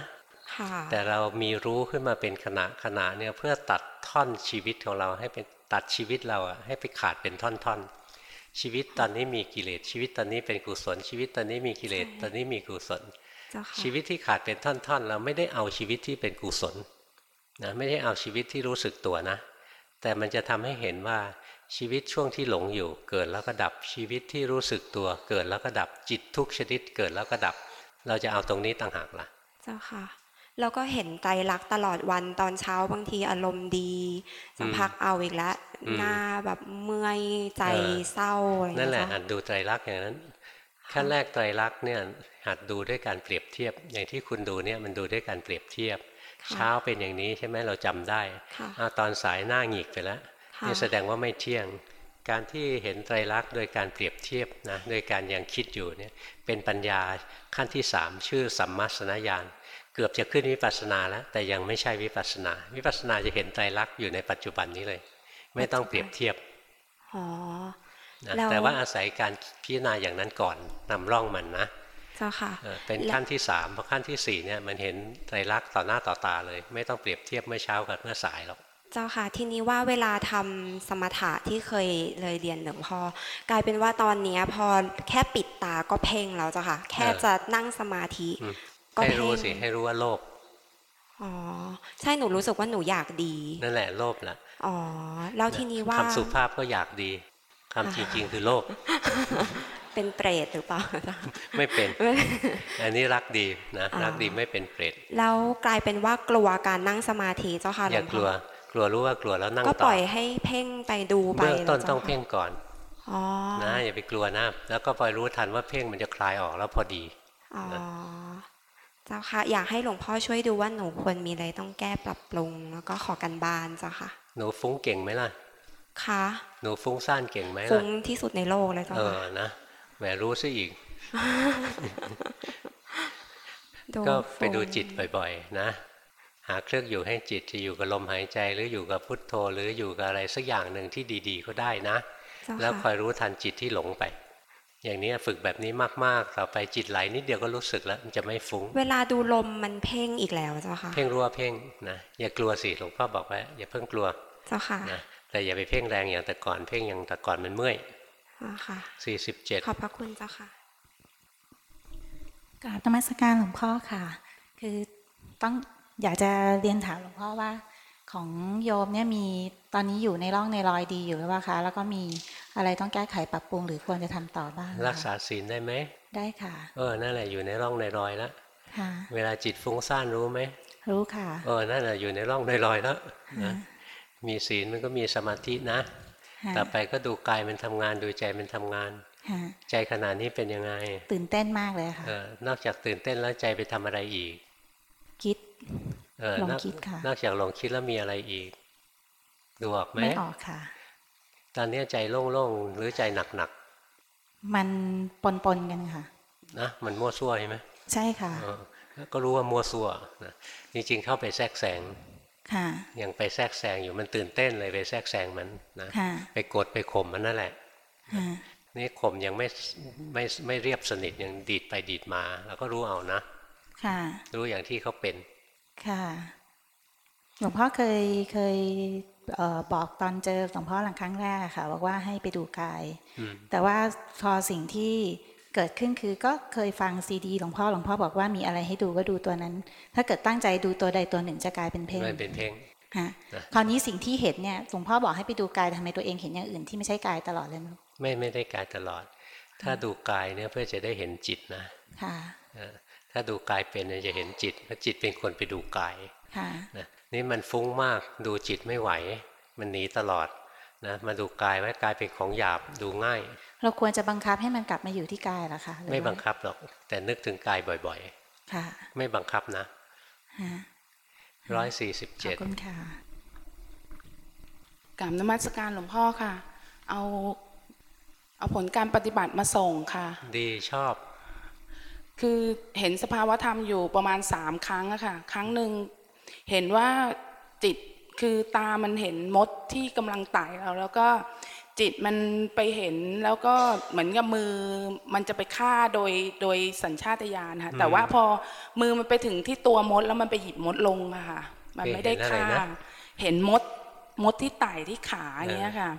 ค่ะแต่เรามีรู้ขึ้นมาเป็นขณะขณะเนี่ยเพื่อตัดท่อนชีวิตของเราให้เป็นตัดชีวิตเราอะให้ไปขาดเป็นท่อนๆ ชีวิตตอนนี้มีกิเลสชีวิตตอนนี้เป็นกุศลชีวิตตอนนี้มีกิเลสตอนนี้มีกุศลเจ้าค่ะชีวิตที่ขาดเป็นท่อนๆ เราไม่ได้เอาชีวิตที่เป็นกุศลนะไม่ได้เอาชีวิตที่รู้สึกตัวนะ แต่มันจะทำให้เห็นว่า ชีวิตช่วงที่หลงอยู่เกิดแล้วก็ดับชีวิตที่รู้สึกตัวเกิดแล้วก็ดับจิตทุกชนิดเกิดแล้วก็ดับ เราจะเอาตรงนี้ต่างหากล่ะ เจ้าค่ะแล้วก็เห็นใจรักตลอดวันตอนเช้าบางทีอารมณ์ดีสักพักเอาอีกแล้วอืมหน้าแบบเมื่อยใจเออเศร้าอะไรอย่างนั่นเงี้ยแหละหัดเจ้าดูไตรลักษณ์อย่างนั้น ขั้นแรกไตรลักษณ์เนี่ยหัดดูด้วยการเปรียบเทียบ อย่างที่คุณดูเนี่ยมันดูด้วยการเปรียบเทียบค่ะเช้าเป็นอย่างนี้ใช่ไหมเราจำได้ค่ะเอาตอนสายหน้าหงิกไปแล้วค่ะ นี่แสดงว่าไม่เที่ยง การที่เห็นไตรลักษณ์โดยการเปรียบเทียบนะโดยการยังคิดอยู่เนี่ยเป็นปัญญาขั้นที่สามชื่อสัมมาสนญาณเกือบจะขึ้นวิปัสสนาแล้ว แต่ยังไม่ใช่วิปัสสนา วิปัสสนาจะเห็นไตรลักษณ์อยู่ในปัจจุบันนี้เลย ไม่ต้องเปรียบเทียบอ๋อนะแล้วแต่ว่าอาศัยการพิจารณาอย่างนั้นก่อนนำร่องมันนะเจ้าค่ะเออเป็นแล้วขั้นที่สามเพราะขั้นที่สี่เนี่ยมันเห็นไตรลักษณ์ต่อหน้าต่อตาเลย ไม่ต้องเปรียบเทียบเมื่อเช้ากับเมื่อสายหรอก เจ้าค่ะทีนี้ว่าเวลาทำสมถะที่เคยเลยเรียนหลวงพ่อกลายเป็นว่าตอนเนี้ยพอแค่ปิดตาก็เพ่งแล้วเจ้าค่ะ แค่จะนั่งสมาธิอืมก็ให้เพ่รู้งสิให้รู้ว่าโลภอ๋อใช่หนูรู้สึกว่าหนูอยากดีนั่นแหละโลภละอ๋อแล้วทีนี้ว่าคำสุภาพก็อยากดีคำจริงๆคือโลภเป็นเปรตหรือเปล่าไม่เป็น อันนี้รักดีนะอ่ารัรักดีไม่เป็นเปรตแล้วกลายเป็นว่ากลัวการนั่งสมาธิเจ้าค่ะหอลย่าวงกพ่ลัวอก ลัวรู้ว่ากลัวแล้วนั่งก็ต่ปอล่อยให้เพ่งไปดูไปเบื้องต้นหรจ้าต้องค่ะเพ่งก่อนอ๋อนะอย่าไปกลัวนะแล้วก็พอรู้ทันว่าเพ่งมันจะคลายออกแล้วพอดีอ๋อนะเจ้าค่ะ อยากให้หลวงพ่อช่วยดูว่าหนูควรมีอะไรต้องแก้ปรับปรุง แล้วก็ขอกันบ้านเจ้าค่ะ หนูฟุ้งเก่งไหมล่ะค่ะหนูฟุ้งซ่านเก่งไหมฟุ้ล่ะงที่สุดในโลกเลยเจ้าเอค่ะอนะแหมรู้ซะอีกดูก็ไปดูฟุ้งจิตบ่อย ๆ นะ หาเครื่องอยู่ให้จิตจะอยู่กับลมหายใจ หรืออยู่กับพุทโธ หรืออยู่กับอะไรสักอย่างหนึ่งที่ดีๆ ก็ได้นะเจ้าแล้วคค่ะอยรู้ทันจิตที่หลงไป อย่างนี้ฝึกแบบนี้มากๆ ต่อไปจิตไหลนิดเดียวก็รู้สึกแล้วมันจะไม่ฟุ้ง เวลาดูลมมันเพ่งอีกแล้วเจ้าค่ะเพ่งรู้ว่าเพ่งนะอย่ากลัวสิหลวงพ่อบอกไว้อย่าเพิ่งกลัวเจ้าค่ะนะแต่อย่าไปเพ่งแรงอย่างแต่ก่อนเพ่งอย่างแต่ก่อนมันเมื่อยเจ้าค่ะ47ขอบพระคุณเจ้าค่ะกราบนมัสการหลวงพ่อค่ะ คือต้อง อยากจะเรียนถามหลวงพ่อว่า ของโยมเนี่ยมีตอนนี้อยู่ในร่องในรอยดีอยู่หรือเปล่าคะแล้วก็มีอะไรต้องแก้ไขปรับปรุงหรือควรจะทำต่อบ้างคะรักษาศีลได้ไหมได้ค่ะ เออนั่นแหละอยู่ในร่องในรอยแล้วค่ะเวลาจิตฟุ้งซ่านรู้ไหมรู้ค่ะเออนั่นแหละอยู่ในร่องในรอยแล้วฮะนะมีศีลมันก็มีสมาธินะฮะต่อไปก็ดูกายมันทำงานดูใจมันทำงานฮะใจขนาดนี้เป็นยังไง ตื่นเต้นมากเลยค่ะเออนอกจากตื่นเต้นแล้วใจไปทำอะไรอีก คิดเออลองนอกคิดค่ะ นอกจากลองคิดแล้วมีอะไรอีก ดูออกไหมไม่ออกค่ะ ตอนนี้ใจโล่งๆหรือใจหนักมันปนปนๆกันค่ะๆนะ มันมั่วซั่วใช่ไหมใช่ค่ะเออก็รู้ว่ามั่วซั่วนะจริงๆ เข้าไปแทรกแซงค่ะยังไปแทรกแซงอยู่มันตื่นเต้นเลยไปแทรกแซงมันนะค่ะไปกดไปข่มมันนั่นแหละค่ะนี่ข่มยังไม่ไม่ไม่เรียบสนิทยังดีดไปดีดมา แล้วก็รู้เอานะ ค่ะ รู้อย่างที่เขาเป็น ค่ะ หลวงพ่อเคยเคยเออบอกตอนเจอหลวงพ่อหลังครั้งแรกอะค่ะ บอกว่าให้ไปดูกายอืมแต่ว่าพอสิ่งที่เกิดขึ้นคือก็เคยฟังซีดีหลวงพ่อหลวงพ่อบอกว่ามีอะไรให้ดูก็ดูตัวนั้น ถ้าเกิดตั้งใจดูตัวใดตัวหนึ่งจะกลายเป็นเพ่งไม่เป็นเพ่งฮะนะคราวนี้สิ่งที่เห็นเนี่ยหลวงพ่อบอกให้ไปดูกายทำไมตัวเองเห็นอย่างอื่นที่ไม่ใช่กายตลอดเลยไม่รู้ไม่ไม่ได้กายตลอด ถ้าดูกายเนี่ยเพื่อจะได้เห็นจิตนะค่ะเออ ถ้าดูกายเป็นเนี่ยจะเห็นจิตเพราะจิตเป็นคนไปดูกายค่ะนะนี่มันฟุ้งมากดูจิตไม่ไหว มันหนีตลอดนะมาดูกายไว้กายเป็นของหยาบดูง่าย เราควรจะบังคับให้มันกลับมาอยู่ที่กายเหรอคะหรือไม่ว่าบังคับหรอก แต่นึกถึงกายบ่อยค่ะๆไม่บังคับนะฮะร้อยสี่สิบขอเจ็ดบคุณค่ะกราบนมัสการหลวงพ่อค่ะ เอาเอาผลการปฏิบัติมาส่งค่ะ ดีชอบ คือเห็นสภาวธรรมอยู่ประมาณสามครั้งอะค่ะ ครั้งหนึ่งเห็นว่าจิตคือตามันเห็นมดที่กำลังไต่เราแล้วก็จิตมันไปเห็นแล้วก็เหมือนกับมือมันจะไปฆ่าโดยโดยสัญชาตญาณค่ะแต่ว่าพอมือมันไปถึงที่ตัวมดแล้วมันไปหยิบมดลงอะค่ะ มันไม่ได้เห็นอะไรฆ่านะเห็นมดมดที่ไต่ที่ขาอย่างเงี้ยค่ะ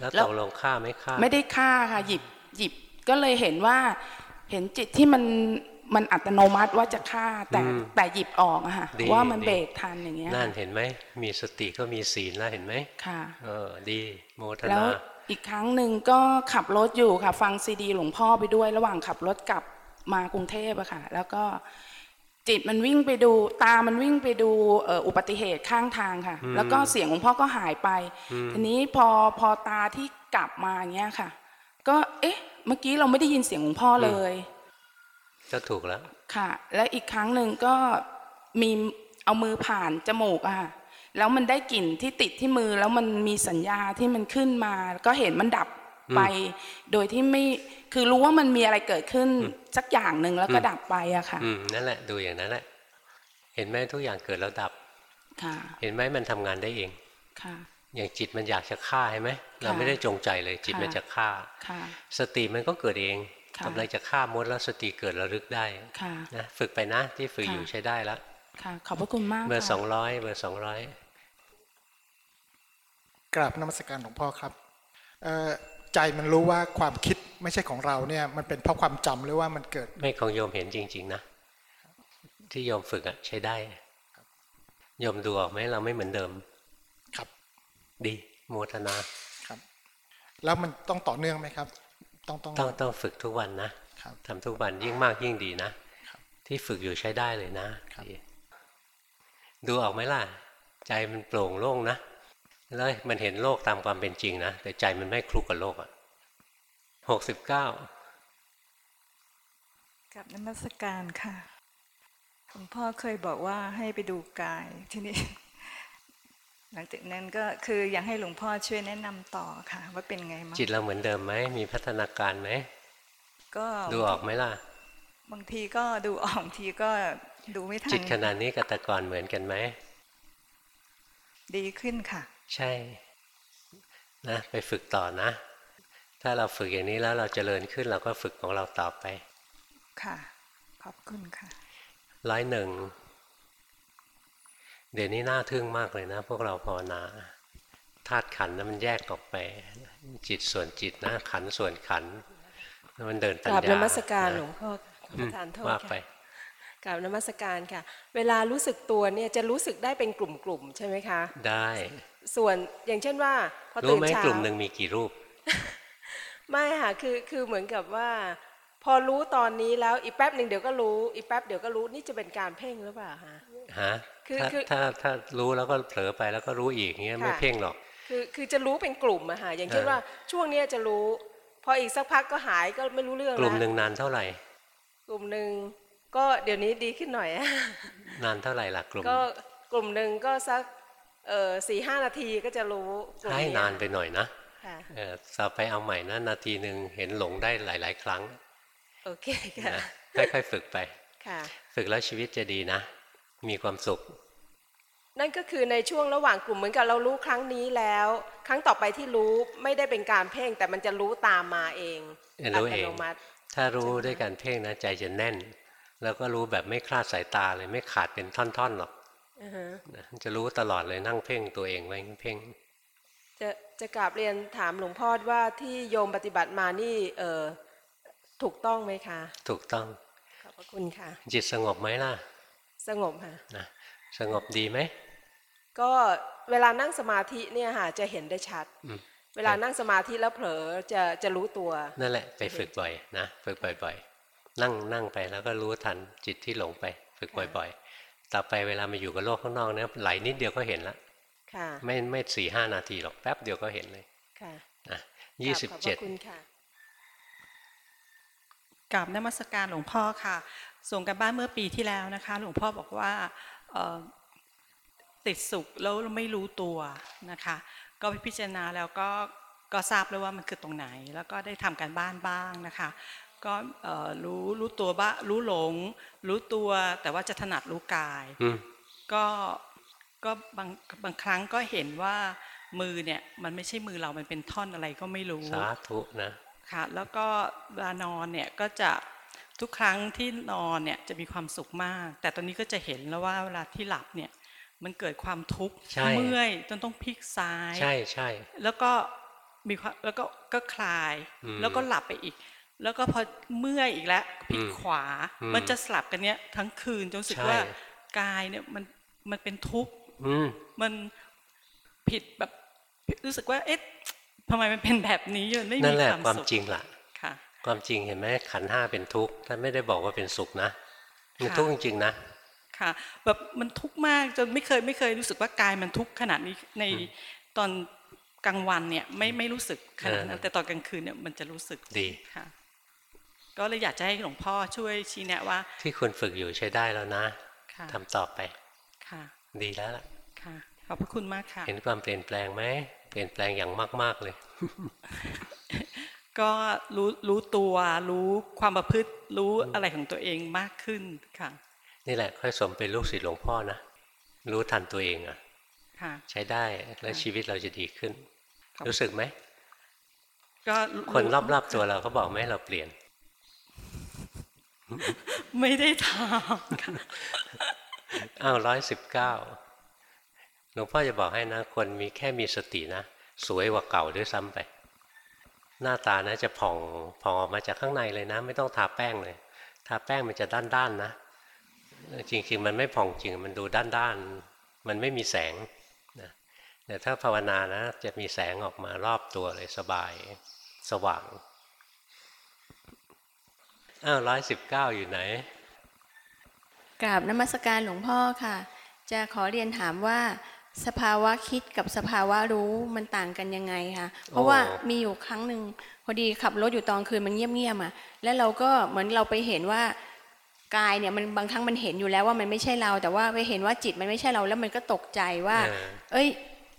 แล้วแล้ตวกลงฆ่าไม่ฆ่า ไม่ได้ฆ่าค่ะ หยิบหยิบก็เลยเห็นว่า เห็นจิตที่มันมันอัตโนมัติว่าจะฆ่าแต่อืมแต่หยิบออกอะค่ะดีว่ามันดีเบรกทันอย่างเงี้ยนั่นค่ะเห็นไหมมีสติก็มีศีลแล้วเห็นไหมค่ะ เออดีโมทแล้วนาอีกครั้งหนึ่งก็ขับรถอยู่ค่ะ ฟังซีดี หลวงพ่อไปด้วย ระหว่างขับรถกลับมากรุงเทพอะค่ะ แล้วก็จิตมันวิ่งไปดู ตามันวิ่งไปดูเอ่ออุบัติเหตุข้างทางค่ะอืมแล้วก็เสียงหลวงพ่อก็หายไปอืมทีนี้พอพอตาที่กลับมาอย่างเงี้ยค่ะ ก็เอ๊ะ เมื่อกี้เราไม่ได้ยินเสียงหลวงพ่อเลย ก็ถูกแล้ว ค่ะ และอีกครั้งหนึ่งก็มีเอามือผ่านจมูกอะค่ะแล้วมันได้กลิ่นที่ติดที่มือแล้วมันมีสัญญาที่มันขึ้นมา ก็เห็นมันดับไป โดยที่ไม่คือรู้ว่ามันมีอะไรเกิดขึ้นสักอย่างหนึ่งแล้วก็อืมดับไปอะค่ะอืมนั่นแหละดูอย่างนั้นแหละเห็นไหมทุกอย่างเกิดแล้วดับค่ะเห็นไหมมันทำงานได้เองค่ะ อย่างจิตมันอยากจะฆ่าใช่ไหมเราไม่ได้จงใจเลยจิตค่ะมันจะฆ่าค่ะสติมันก็เกิดเองค่ะกำลังจะฆ่ามดแล้วสติเกิดระลึกได้ค่ะนะฝึกไปนะที่ฝึกค่ะอยู่ใช้ได้แล้วค่ะขอบพระคุณมากเบอร์ค่ะสองร้อยเบอร์สองร้อยกราบนมัสการหลวงพ่อครับเอ่อใจมันรู้ว่าความคิดไม่ใช่ของเราเนี่ยมันเป็นเพราะความจำหรือว่ามันเกิด ไม่ของโยมเห็นจริง ๆ นะ ที่โยมฝึกอะใช้ได้โยมดูออกไหมเราไม่เหมือนเดิมครับ ดีโมทนาครับ แล้วมันต้องต่อเนื่องไหมครับ ต้องต้องต้องต้องฝึกทุกวันนะครับทำทุกวันยิ่งมากยิ่งดีนะที่ฝึกอยู่ใช้ได้เลยนะครับดีดูออกไหมล่ะ ใจมันโปร่งโล่งนะแล้วมันเห็นโลกตามความเป็นจริงนะแต่ใจมันไม่คลุกกับโลกอะหกสิบเก้ากับนมัสการค่ะหลวงพ่อเคยบอกว่าให้ไปดูกาย ที่นี่ หลังจากนั้นก็คืออยากให้หลวงพ่อช่วยแนะนำต่อค่ะ ว่าเป็นไงมั้งจิตเราเหมือนเดิมไหมมีพัฒนาการไหมก็ดูออกไหมล่ะ บางทีก็ดูออกบางทีก็ดูไม่ทันจิตขนาดนี้กับแต่ก่อนเหมือนกันไหมดีขึ้นค่ะ ใช่นะไปฝึกต่อนะ ถ้าเราฝึกอย่างนี้แล้วเราจเจริญขึ้นเราก็ฝึกของเราต่อไป ค่ะ ขอบคุณค่ะร้อยหนึ่ง เดี๋ยวนี้น่าทึ่งมากเลยนะ พวกเราภาวนาธาตุขันธ์นะมันแยกออกไป จิตส่วนจิตนะขันธ์ส่วนขันธ์แล้วมันเดินปัญกราบญานมัสการนะหลวงพ่อขออืปมระทานโทษว่าไปค่ะกราบนมัสการค่ะ เวลารู้สึกตัวเนี่ยจะรู้สึกได้เป็นกลุ่มๆใช่ไหมคะ ได้ ส่วนอย่างเช่นว่าพอรู้ตื่นไหมเช้ากลุ่มหนึ่งมีกี่รูป ไม่ค่ะคือคือเหมือนกับว่า พอรู้ตอนนี้แล้วอีกแป๊บหนึ่งเดี๋ยวก็รู้อีกแป๊บเดี๋ยวก็รู้นี่จะเป็นการเพ่งหรือเปล่าคะ ฮะคือถ้าคือถ้าถ้ารู้แล้วก็เผลอไปแล้วก็รู้อีกเงี้ยไม่ค่ะเพ่งหรอก คือคือจะรู้เป็นกลุ่มอะค่ะอย่างเช่นเออว่าช่วงเนี้ยจะรู้พออีกสักพักก็หายก็ไม่รู้เรื่องกลุ่มแวหนึ่งนานเท่าไหร่ กลุ่มหนึ่งก็เดี๋ยวนี้ดีขึ้นหน่อยอะนานเท่าไหร่ล่ะกลุ่มก็กลุ่มหนึ่งก็สักเออสี่ห้านาทีก็จะรู้กลุ่มให้เยนานไปหน่อยนะค่ะเออต่อไปเอาใหม่นะนาทีหนึ่งเห็นหลงได้หลาย ๆ ครั้ง โอเคค่ะนะค่อยๆฝึกไปค่ะ ฝึกแล้วชีวิตจะดีนะ มีความสุข นั่นก็คือในช่วงระหว่างกลุ่มเหมือนกับเรารู้ครั้งนี้แล้ว ครั้งต่อไปที่รู้ไม่ได้เป็นการเพ่งแต่มันจะรู้ตามมาเองเออรู้เองตโนมัติถ้ารู้ด้วยการเพ่งนะใจจะแน่น แล้วก็รู้แบบไม่คลาดสายตาเลยไม่ขาดเป็นท่อนๆหรอกอือฮะนะจะรู้ตลอดเลยนั่งเพ่งตัวเองไว้เพ่งจะจะกราบเรียนถามหลวงพ่อว่าที่โยมปฏิบัติมานี่เออถูกต้องไหมคะ ถูกต้องขอบพระคุณค่ะ จิตสงบไหมล่ะ สงบค่ะนะสงบดีไหมก็เวลานั่งสมาธิเนี่ยค่ะจะเห็นได้ชัดอืมเวลานั่งสมาธิแล้วเผลอจะจะรู้ตัว นั่นแหละไปฝึกบ่อยนะฝึกบ่อยๆ นั่งนั่งไปแล้วก็รู้ทันจิตที่หลงไป ฝึกค่ะบ่อยๆ ต่อไปเวลามาอยู่กับโลกข้างนอกเนี่ยไหลนิดเดียวก็เห็นละค่ะไม่ไม่สี่ห้านาทีหรอกแป๊บเดียวก็เห็นเลยค่ะนะยี่สิบขอบพเจ็ดระคุณค่ะกราบนมัสการหลวงพ่อค่ะ ส่งกันบ้านเมื่อปีที่แล้วนะคะ หลวงพ่อบอกว่าเอ่อติดสุขแล้วไม่รู้ตัวนะคะ ก็ไปพิจารณาแล้วก็ก็ทราบแล้วว่ามันคือตรงไหน แล้วก็ได้ทำการบ้านบ้างนะคะ ก็เอ่อรู้รู้ตัวบ้ารู้หลง รู้ตัวแต่ว่าจะถนัดรู้กายอืมก็ก็บางบางครั้งก็เห็นว่ามือเนี่ยมันไม่ใช่มือเรา มันเป็นท่อนอะไรก็ไม่รู้ สาธุนะ ค่ะ แล้วก็เวลานอนเนี่ยก็จะ ทุกครั้งที่นอนเนี่ยจะมีความสุขมาก แต่ตอนนี้ก็จะเห็นแล้วว่าเวลาที่หลับเนี่ยมันเกิดความทุกข์ใช่เมื่อยจนต้องพลิกซ้ายใช่ใช่แล้วก็มีความแล้วก็ก็คลายอืมแล้วก็หลับไปอีก แล้วก็พอเมื่อยอีกแล้วพลิกอืมขวาอืมมันจะสลับกันเนี้ยทั้งคืนจนรู้สึกใช่ว่ากายเนี่ยมันมันเป็นทุกข์อืมมันผิดแบบรู้สึกว่าเอ๊ะทำไมมันเป็นแบบนี้มันไม่นั่มีนแหละความความสุขจริงล่ะ ค่ะความจริงเห็นไหมขันธ์ห้าเป็นทุกข์ท่านไม่ได้บอกว่าเป็นสุขนะมันค่ะทุกข์จริงๆนะค่ะแบบมันทุกข์มากจนไม่เคยไม่เคยรู้สึกว่ากายมันทุกข์ขนาดนี้ในตอนกลางวันเนี่ยไม่ไม่รู้สึกขนาดนั้นเออแต่ตอนกลางคืนเนี่ยมันจะรู้สึกดีค่ะก็เลยอยากจะให้หลวงพ่อช่วยชี้แนะว่า ที่คุณฝึกอยู่ใช้ได้แล้วนะค่ะทำต่อไปค่ะ ดีแล้วล่ะค่ะขอบพระคุณมากค่ะ เห็นความเปลี่ยนแปลงไหมเปลี่ยนแปลงอย่างมาก ๆเลย ก็รู้รู้ตัวรู้ความประพฤติรู้อะไรของตัวเองมากขึ้นค่ะ นี่แหละค่อยสมเป็นลูกศิษย์หลวงพ่อนะ รู้ทันตัวเองอะค่ะใช้ได้แล้วชีวิตเราจะดีขึ้น รู้สึกไหมก็คนรอบๆตัวเราเขาบอกไหมเราเปลี่ยน ไม่ได้ถามค่ะอ้าวร้อยสิบเก้าหลวงพ่อจะบอกให้นะ คนมีแค่มีสตินะ สวยกว่าเก่าด้วยซ้ำไป หน้าตานะจะผ่องผ่องออกมาจากข้างในเลยนะ ไม่ต้องทาแป้งเลย ทาแป้งมันจะด้านๆนะ จริงๆ มันไม่ผ่องจริงมันดูด้านๆ มันไม่มีแสงนะแต่ถ้าภาวนานะ จะมีแสงออกมารอบตัวเลยสบายสว่างอ้าวร้อยสิบเก้าอยู่ไหนกราบนมัสการหลวงพ่อค่ะ จะขอเรียนถามว่า สภาวะคิดกับสภาวะรู้มันต่างกันยังไงคะเพราะว่ามีอยู่ครั้งหนึ่งพอดีขับรถอยู่ตอนคืนมันเงียบๆอะแล้วเราก็เหมือนเราไปเห็นว่ากายเนี่ยมันบางครั้งมันเห็นอยู่แล้วว่ามันไม่ใช่เรา แต่ว่าไปเห็นว่าจิตมันไม่ใช่เราแล้วมันก็ตกใจว่า เออเอ้ย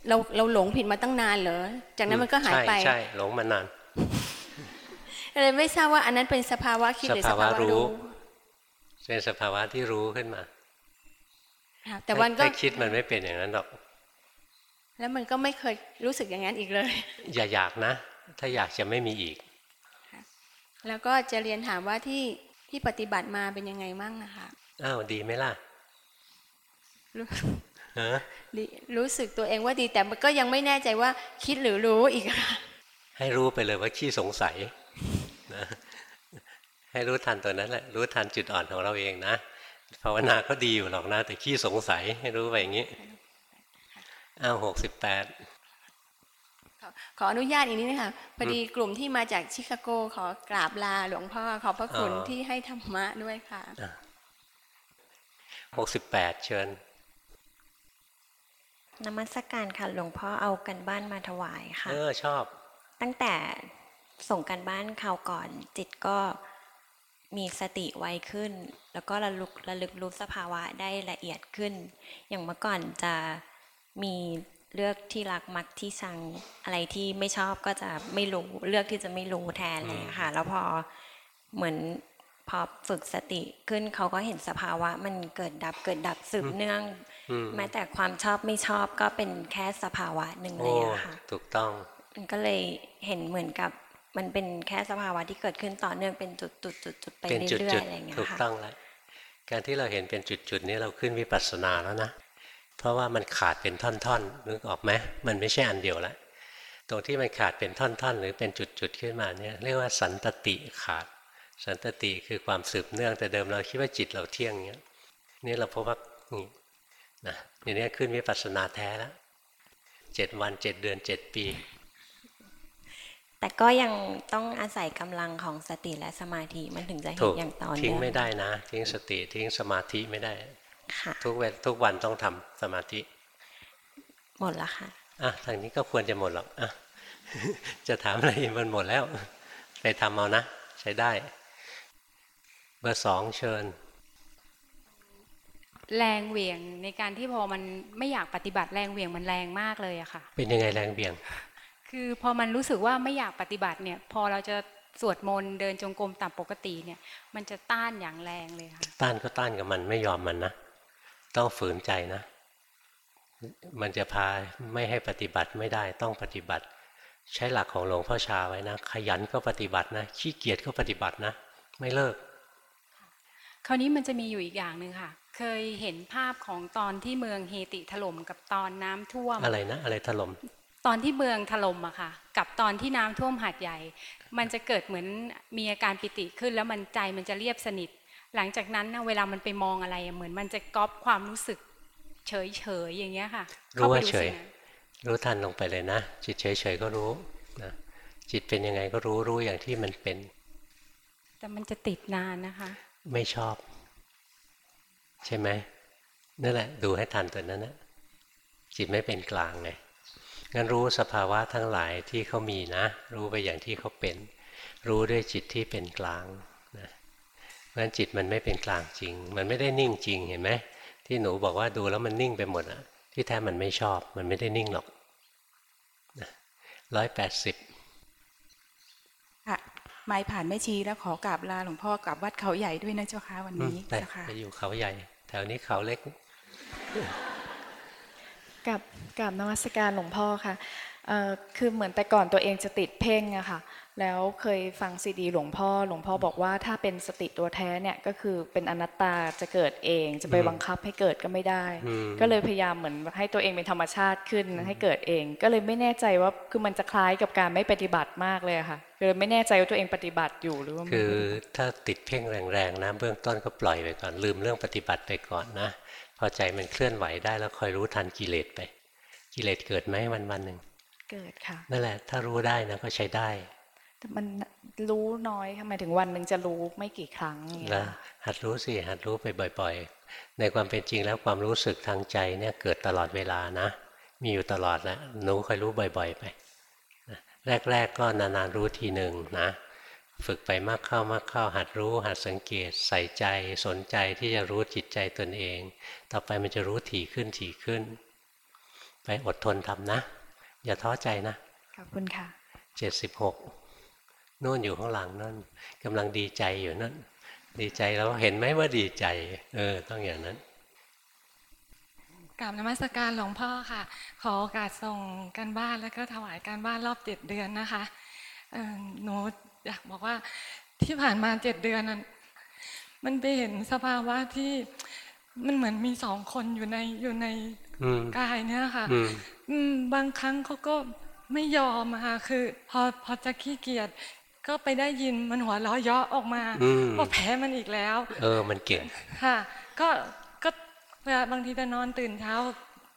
เราเราหลงผิดมาตั้งนานเหรอจากนั้นมันก็หายไปใช่ใช่หลงมานานเลยไม่ทราบว่าอันนั้นเป็นสภาวะคิดหรือสสภาวะภาวะรู้รู้เป็นสภาวะที่รู้ขึ้นมาค่ะแต่วันก็ถ้าคิดมันไม่เป็นอย่างนั้นหรอก แล้วมันก็ไม่เคยรู้สึกอย่างนั้นอีกเลย อย่าอยากนะ ถ้าอยากจะไม่มีอีก แล้วก็จะเรียนถามว่าที่ที่ปฏิบัติมาเป็นยังไงมั่งนะคะอ้าวดีไหมล่ะรู้ฮะดีรู้สึกตัวเองว่าดีแต่มันก็ยังไม่แน่ใจว่าคิดหรือรู้อีกอะค่ะให้รู้ไปเลยว่าขี้สงสัยนะให้รู้ทันตัวนั้นแหละรู้ทันจุดอ่อนของเราเองนะภาวนาก็ดีอยู่หรอกนะแต่ขี้สงสัยให้รู้ไปอย่างนี้ อ้าวหกสิบแปดขอขออนุญาตอีกนิดนะคะพอดีกลุ่มที่มาจากชิคาโกขอกราบลาหลวงพ่อขอบพระคุณที่ให้ธรรมะด้วยค่ะหกสิบแปดเชิญนมัสการค่ะหลวงพ่อเอากันบ้านมาถวายค่ะ เออชอบ ตั้งแต่ส่งกันบ้านข่าวก่อน จิตก็มีสติไวขึ้น แล้วก็ระลึกระลึกรู้สภาวะได้ละเอียดขึ้น อย่างเมื่อก่อนจะ มีเลือกที่รักมักที่ชังอะไรที่ไม่ชอบก็จะไม่รู้เลือกที่จะไม่รู้แทนเลยค่ะ แล้วพอเหมือนพอฝึกสติขึ้นเขาก็เห็นสภาวะ มันเกิดดับเกิดดับสืบเนื่องอืมแม้แต่ความชอบไม่ชอบก็เป็นแค่สภาวะหนึ่งเลโอ้ยอะค่ะถูกต้อง มันก็เลยเห็นเหมือนกับมันเป็นแค่สภาวะที่เกิดขึ้นต่อเนื่องเป็นจุดจุดจุดจุดๆๆๆไปเป็นจุดเรื่อจุยดๆอะไรอย่างเงี้ยถูกค่ะต้องแล้วการที่เราเห็นเป็นจุดจุดๆนี้เราขึ้นวิปัสสนาแล้วนะ เพราะว่ามันขาดเป็นท่อนๆนึกออกไหมมันไม่ใช่อันเดียวละตรงที่มันขาดเป็นท่อนๆ หรือเป็นจุดๆขึ้นมาเนี่ยเรียกว่าสันตติขาด สันตติคือความสืบเนื่องแต่เดิมเราคิดว่าจิตเราเที่ยงเนี้ยนี่เราพบว่านี่นะทีนี้ขึ้นวิปัสสนาแท้แล้วเจ็ดวันเจ็ดเดือนเจ็ดปี แต่ก็ยังต้องอาศัยกำลังของสติและสมาธิมันถึงจะเห็ถูนกอย่างต่อทิ้งเนื่องไม่ได้นะ ทิ้งสติทิ้งสมาธิไม่ได้ค่ะ ทุกเวลทุกวันต้องทำสมาธิ หมดแล้วค่ะอะทางนี้ก็ควรจะหมดหรอกอะจะถามอะไรมันหมดแล้ว ไปทำเอานะ ใช้ได้ เบอร์สองเชิญ แรงเหวี่ยงในการที่พอมันไม่อยากปฏิบัติแรงเหวี่ยงมันแรงมากเลยอะค่ะ เป็นยังไงแรงเบี่ยง คือพอมันรู้สึกว่าไม่อยากปฏิบัติเนี่ย พอเราจะสวดมนต์เดินจงกรมตามปกติเนี่ย มันจะต้านอย่างแรงเลยค่ะ ต้านก็ต้านกับมันไม่ยอมมันนะ ต้องฝืนใจนะ มันจะพาไม่ให้ปฏิบัติไม่ได้ต้องปฏิบัติ ใช้หลักของหลวงพ่อชาไว้นะ ขยันก็ปฏิบัตินะ ขี้เกียจก็ปฏิบัตินะ ไม่เลิก คราวนี้มันจะมีอยู่อีกอย่างหนึ่งค่ะ เคยเห็นภาพของตอนที่เมืองเฮติถล่มกับตอนน้ำท่วม อะไรนะ อะไรถล่มตอนที่เมืองถล่มอะค่ะ กับตอนที่น้ำท่วมหาดใหญ่ มันจะเกิดเหมือนมีอาการปิติขึ้น แล้วมันใจมันจะเรียบสนิท หลังจากนั้นน่ะเวลามันไปมองอะไรอะเหมือนมันจะก๊อปความรู้สึกเฉยเฉยๆอย่างเงี้ยค่ะ รู้ว่าข้ไปเฉยสิ่งนั้นรู้ทันลงไปเลยนะ จิตเฉยๆก็รู้นะจิตเป็นยังไงก็รู้รู้อย่างที่มันเป็น แต่มันจะติดนานนะคะ ไม่ชอบ ใช่ไหมนั่นแหละ ดูให้ทันตัวนั้นนะจิตไม่เป็นกลางไงงั้นรู้สภาวะทั้งหลายที่เขามีนะ รู้ไปอย่างที่เขาเป็น รู้ด้วยจิตที่เป็นกลาง นะงั้นจิตมันไม่เป็นกลางจริง มันไม่ได้นิ่งจริงเห็นไหมที่หนูบอกว่าดูแล้วมันนิ่งไปหมดอะที่แท้มันไม่ชอบ มันไม่ได้นิ่งหรอกร้อยแปดสิบค่ะไม่ผ่านแม่ชีแล้วขอกราบลาหลวงพ่อกลับวัดเขาใหญ่ด้วยนะเจ้าค่ะวันนี้ไปเจ้าค่ะไปอยู่เขาใหญ่ แถวนี้เขาเล็กกับกับนมัสการหลวงพ่อค่ะเอ่อคือเหมือนแต่ก่อนตัวเองจะติดเพ่งอะค่ะ แล้วเคยฟังซีดีหลวงพ่อ หลวงพ่อบอกว่าถ้าเป็นสติตัวแท้เนี่ยก็คือเป็นอนัตตาจะเกิดเอง จะไปอืมบังคับให้เกิดก็ไม่ได้อืมก็เลยพยายามเหมือนให้ตัวเองเป็นธรรมชาติขึ้นให้เกิดเอง ก็เลยไม่แน่ใจว่าคือมันจะคล้ายกับการไม่ปฏิบัติมากเลยอะค่ะคือไม่แน่ใจว่าตัวเองปฏิบัติอยู่หรือว่าไม่คือถ้าติดเพ่งแรงๆนะเบื้องต้นก็ปล่อยไปก่อนลืมเรื่องปฏิบัติไปก่อนนะพอใจมันเคลื่อนไหวได้แล้วคอยรู้ทันกิเลสไป กิเลสเกิดไหมวันวันๆหนึ่งเกิดค่ะนั่นแหละถ้ารู้ได้นะก็ใช้ได้แต่ มันรู้น้อยค่ะหมายถึงวันหนึ่งจะรู้ไม่กี่ครั้งอย่างเงี้ยนะหัดรู้สิหัดรู้ไปบ่อย ๆ ในความเป็นจริงแล้วความรู้สึกทางใจเนี่ยเกิดตลอดเวลานะ มีอยู่ตลอดแล้วหนูคอยรู้บ่อย ๆ ไปนะแรก ๆ ก็นานๆรู้ทีหนึ่งนะฝึกไปมากเข้ามากเข้าหัดรู้ หัดสังเกตใส่ใจสนใจที่จะรู้จิตใจตนเอง ต่อไปมันจะรู้ถี่ขึ้นถี่ขึ้น ไปอดทนทำนะ อย่าท้อใจนะขอบคุณค่ะเจ็ดสิบหก นู่นอยู่ข้างหลังนั่นกำลังดีใจอยู่นั่นดีใจแล้วเห็นไหมว่าดีใจ เออ ต้องอย่างนั้นกราบนมัสการหลวงพ่อค่ะ ขอโอกาสส่งการบ้านแล้วก็ถวายการบ้านรอบเจ็ดเดือนนะคะเอ่อหนูอยากบอกว่าที่ผ่านมาเจ็ดเดือนนั้นมันไปเห็นสภาวะที่มันเหมือนมีสองคนอยู่ในอยู่ในอืมกายเนี่ยค่ะอืมอืมบางครั้งเขาก็ไม่ยอมอะค่ะคือ พอพอจะขี้เกียจ ก็ไปได้ยินมันหัวเราะเยาะออกมาอืมว่าแพ้มันอีกแล้ว เออมันเก่งค่ะก็ก็เวลาบางทีจะนอนตื่นเช้า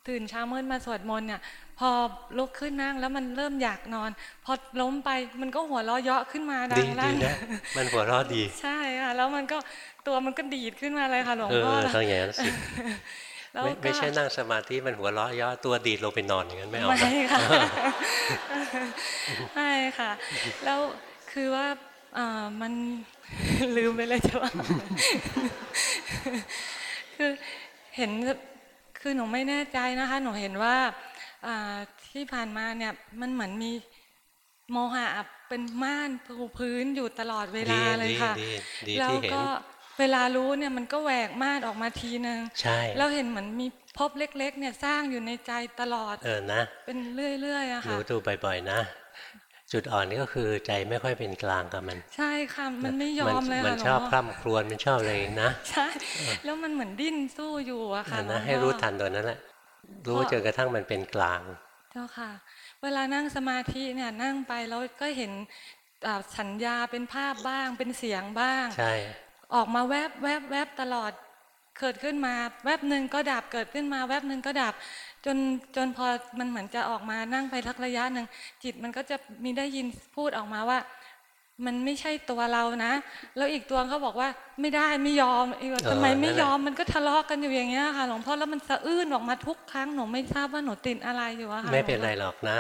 ตื่นเช้ามืดมาสวดมนต์เนี่ยพอลุกขึ้นนั่งแล้วมันเริ่มอยากนอน พอล้มไปมันก็หัวเราะเยาะขึ้นมาดัดีงดีลั่นนะมันหัวเราะดี ใช่ค่ะแล้วมันก็ตัวมันก็ดีดขึ้นมาเลยค่ะหลวงเออพ่อต้องอย่างนั้นสิแล้วไม่ก็ไม่ใช่นั่งสมาธิมันหัวเราะเย่อตัวดีดลงไปนอนอย่างนั้นไม่เอานะไม่ค่ะใช่ค่ะ แล้ว คือว่าอ่ามันลืมไปเลยจะว่าคือเห็นคือหนูไม่แน่ใจนะคะ หนูเห็นว่าอ่าที่ผ่านมาเนี่ยมันเหมือนมีโมหะเป็นม่านปูพื้นอยู่ตลอดเวลาดีเลยค่ะดีดีแล้วที่เห็นก็เวลารู้เนี่ยมันก็แหวกม่านออกมาทีนึงใช่แล้วเห็นเหมือนมีภพเล็ก ๆ เนี่ยสร้างอยู่ในใจตลอดเออนะเป็นเรื่อยๆอะหนูค่ะดูบ่อยๆนะ จุดอ่อนก็คือใจไม่ค่อยเป็นกลางกับมัน ใช่ค่ะมันไม่ยอมเลยมัค่ะนหลวงชอบพ่พร่ำครวญมันชอบอะไรนะใช่แล้วมันเหมือนดิ้นสู้อยู่อะค่ะอะหลวนะงให้พ่อรู้ทันตัวนั้นแหละรู้เพราะจนกระทั่งมันเป็นกลาง เจ้าค่ะ เวลานั่งสมาธิเนี่ยนั่งไปแล้วก็เห็นอ่าสัญญาเป็นภาพบ้าง เป็นเสียงบ้างใช่ออกมาแวบแวบแวบตลอดเกิดขึ้นมา แวบหนึ่งก็ดับเกิดขึ้นมา แวบหนึ่งก็ดับ จนจนพอมันเหมือนจะออกมานั่งไปทักระยะหนึ่งจิตมันก็จะมีได้ยินพูดออกมาว่า มันไม่ใช่ตัวเรานะ แล้วอีกตัวเขาบอกว่าไม่ได้ไม่ยอมอีกว่าเออทำไมไม่นั่นแหละยอมมันก็ทะเลาะกันอยู่อย่างเงี้ยค่ะหลวงพ่อแล้วมันสะอื้นออกมาทุกครั้งหนูไม่ทราบว่าหนูติดอะไรอยู่อะค่ะไม่เป็นไรหลวงพ่อหรอกนะ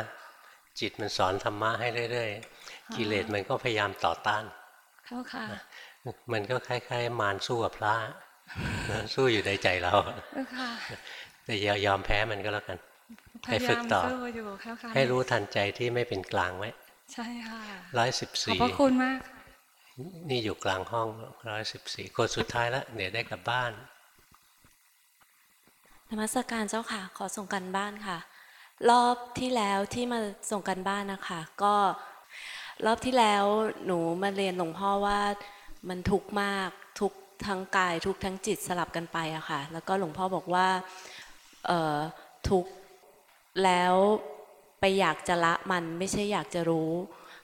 จิตมันสอนธรรมะให้เรื่อยๆกิเลสมันก็พยายามต่อต้านเจ้าค่ะ มันก็คล้ายๆ มารสู้กับพระนะสู้อยู่ในใจเราเจ้าค่ะ แต่อย่ายอมแพ้มันก็แล้วกันพให้ยาฝึกยามต่อสู้อยู่เจ้าค่ะให้รู้ทันใจที่ไม่เป็นกลางไว้ใช่ค่ะร้อยสิบขอบสี่พระคุณมาก นี่อยู่กลางห้องร้อยสิบสี่คนสุดท้ายแล้วเดี๋ยวได้กลับบ้านนมัสการเจ้าค่ะ ขอส่งกันบ้านค่ะ รอบที่แล้วที่มาส่งกันบ้านนะคะ ก็รอบที่แล้วหนูมาเรียนหลวงพ่อว่ามันทุกข์มากทุกข์ทั้งกายทุกข์ทั้งจิตสลับกันไปอะค่ะ แล้วก็หลวงพ่อบอกว่าเอ่อ ทุกข์แล้วไปอยากจะละมันไม่ใช่อยากจะรู้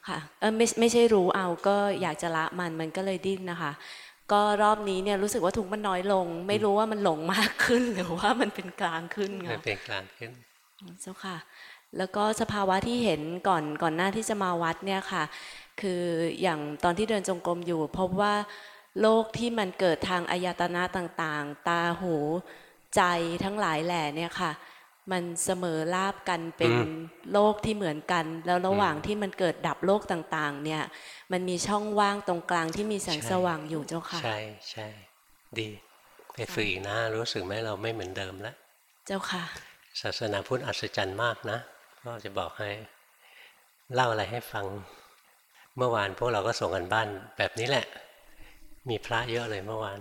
ค่ะเออไม่ไม่ใช่รู้เอาก็อยากจะละมันมันก็เลยดิ้นนะคะ ก็รอบนี้เนี่ยรู้สึกว่าทุกข์มันน้อยลง ไม่รู้ว่ามันหลงมากขึ้นหรือว่ามันเป็นกลางขึ้นมันค่ะเป็นกลางขึ้นเจ้าค่ะ แล้วก็สภาวะที่เห็นก่อนก่อนหน้าที่จะมาวัดเนี่ยค่ะ คืออย่างตอนที่เดินจงกรมอยู่พบว่าโลกที่มันเกิดทางอายตนะต่างๆ ตาหู ใจทั้งหลายแหล่เนี่ยค่ะ มันเสมอราบกันเป็นอืมโลกที่เหมือนกัน แล้วระหว่างที่มันเกิดดับโลกต่างๆ เนี่ย มันมีช่องว่างตรงกลางที่มีแสงสว่างอยู่เจ้าค่ะ ใช่ใช่ดีไปฝึกอีกนะ รู้สึกไหมเราไม่เหมือนเดิมแล้ว เจ้าค่ะ ศาสนาพุทธอัศจรรย์มากนะก็จะบอกให้ เล่าอะไรให้ฟัง เมื่อวานพวกเราก็ส่งกันบ้านแบบนี้แหละ มีพระเยอะเลยเมื่อวาน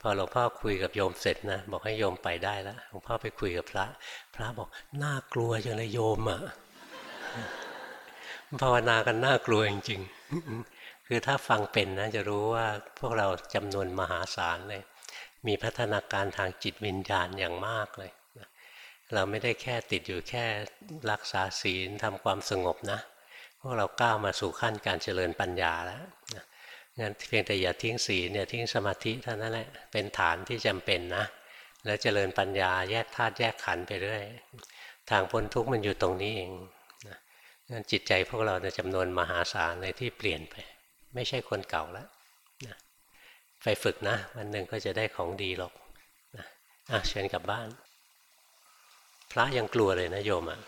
พอหลวงพ่อคุยกับโยมเสร็จนะบอกให้โยมไปได้แล้วหลวงพ่อไปคุยกับพระ พระบอกน่ากลัวจังเลยโยมอะภาวนากันน่ากลัวจริงๆ คือถ้าฟังเป็นนะจะรู้ว่าพวกเราจำนวนมหาศาลเลย มีพัฒนาการทางจิตวิญญาณอย่างมากเลย เราไม่ได้แค่ติดอยู่แค่รักษาศีลทำความสงบนะ พวกเราก้าวมาสู่ขั้นการเจริญปัญญาแล้ว งั้นเพียงแต่อย่าทิ้งศีลเนี่ยทิ้งสมาธิเท่านั้นแหละเป็นฐานที่จำเป็นนะ แล้วเจริญปัญญาแยกธาตุแยกขันธ์ไปเรื่อยทางพ้นทุกข์มันอยู่ตรงนี้เองงั้นจิตใจพวกเราในจำนวนมหาศาลเลยที่เปลี่ยนไป ไม่ใช่คนเก่าแล้วนะไปฝึกนะวันหนึ่งก็จะได้ของดีหรอกนะอะเชิญกลับบ้าน พระยังกลัวเลยนะโยมอะ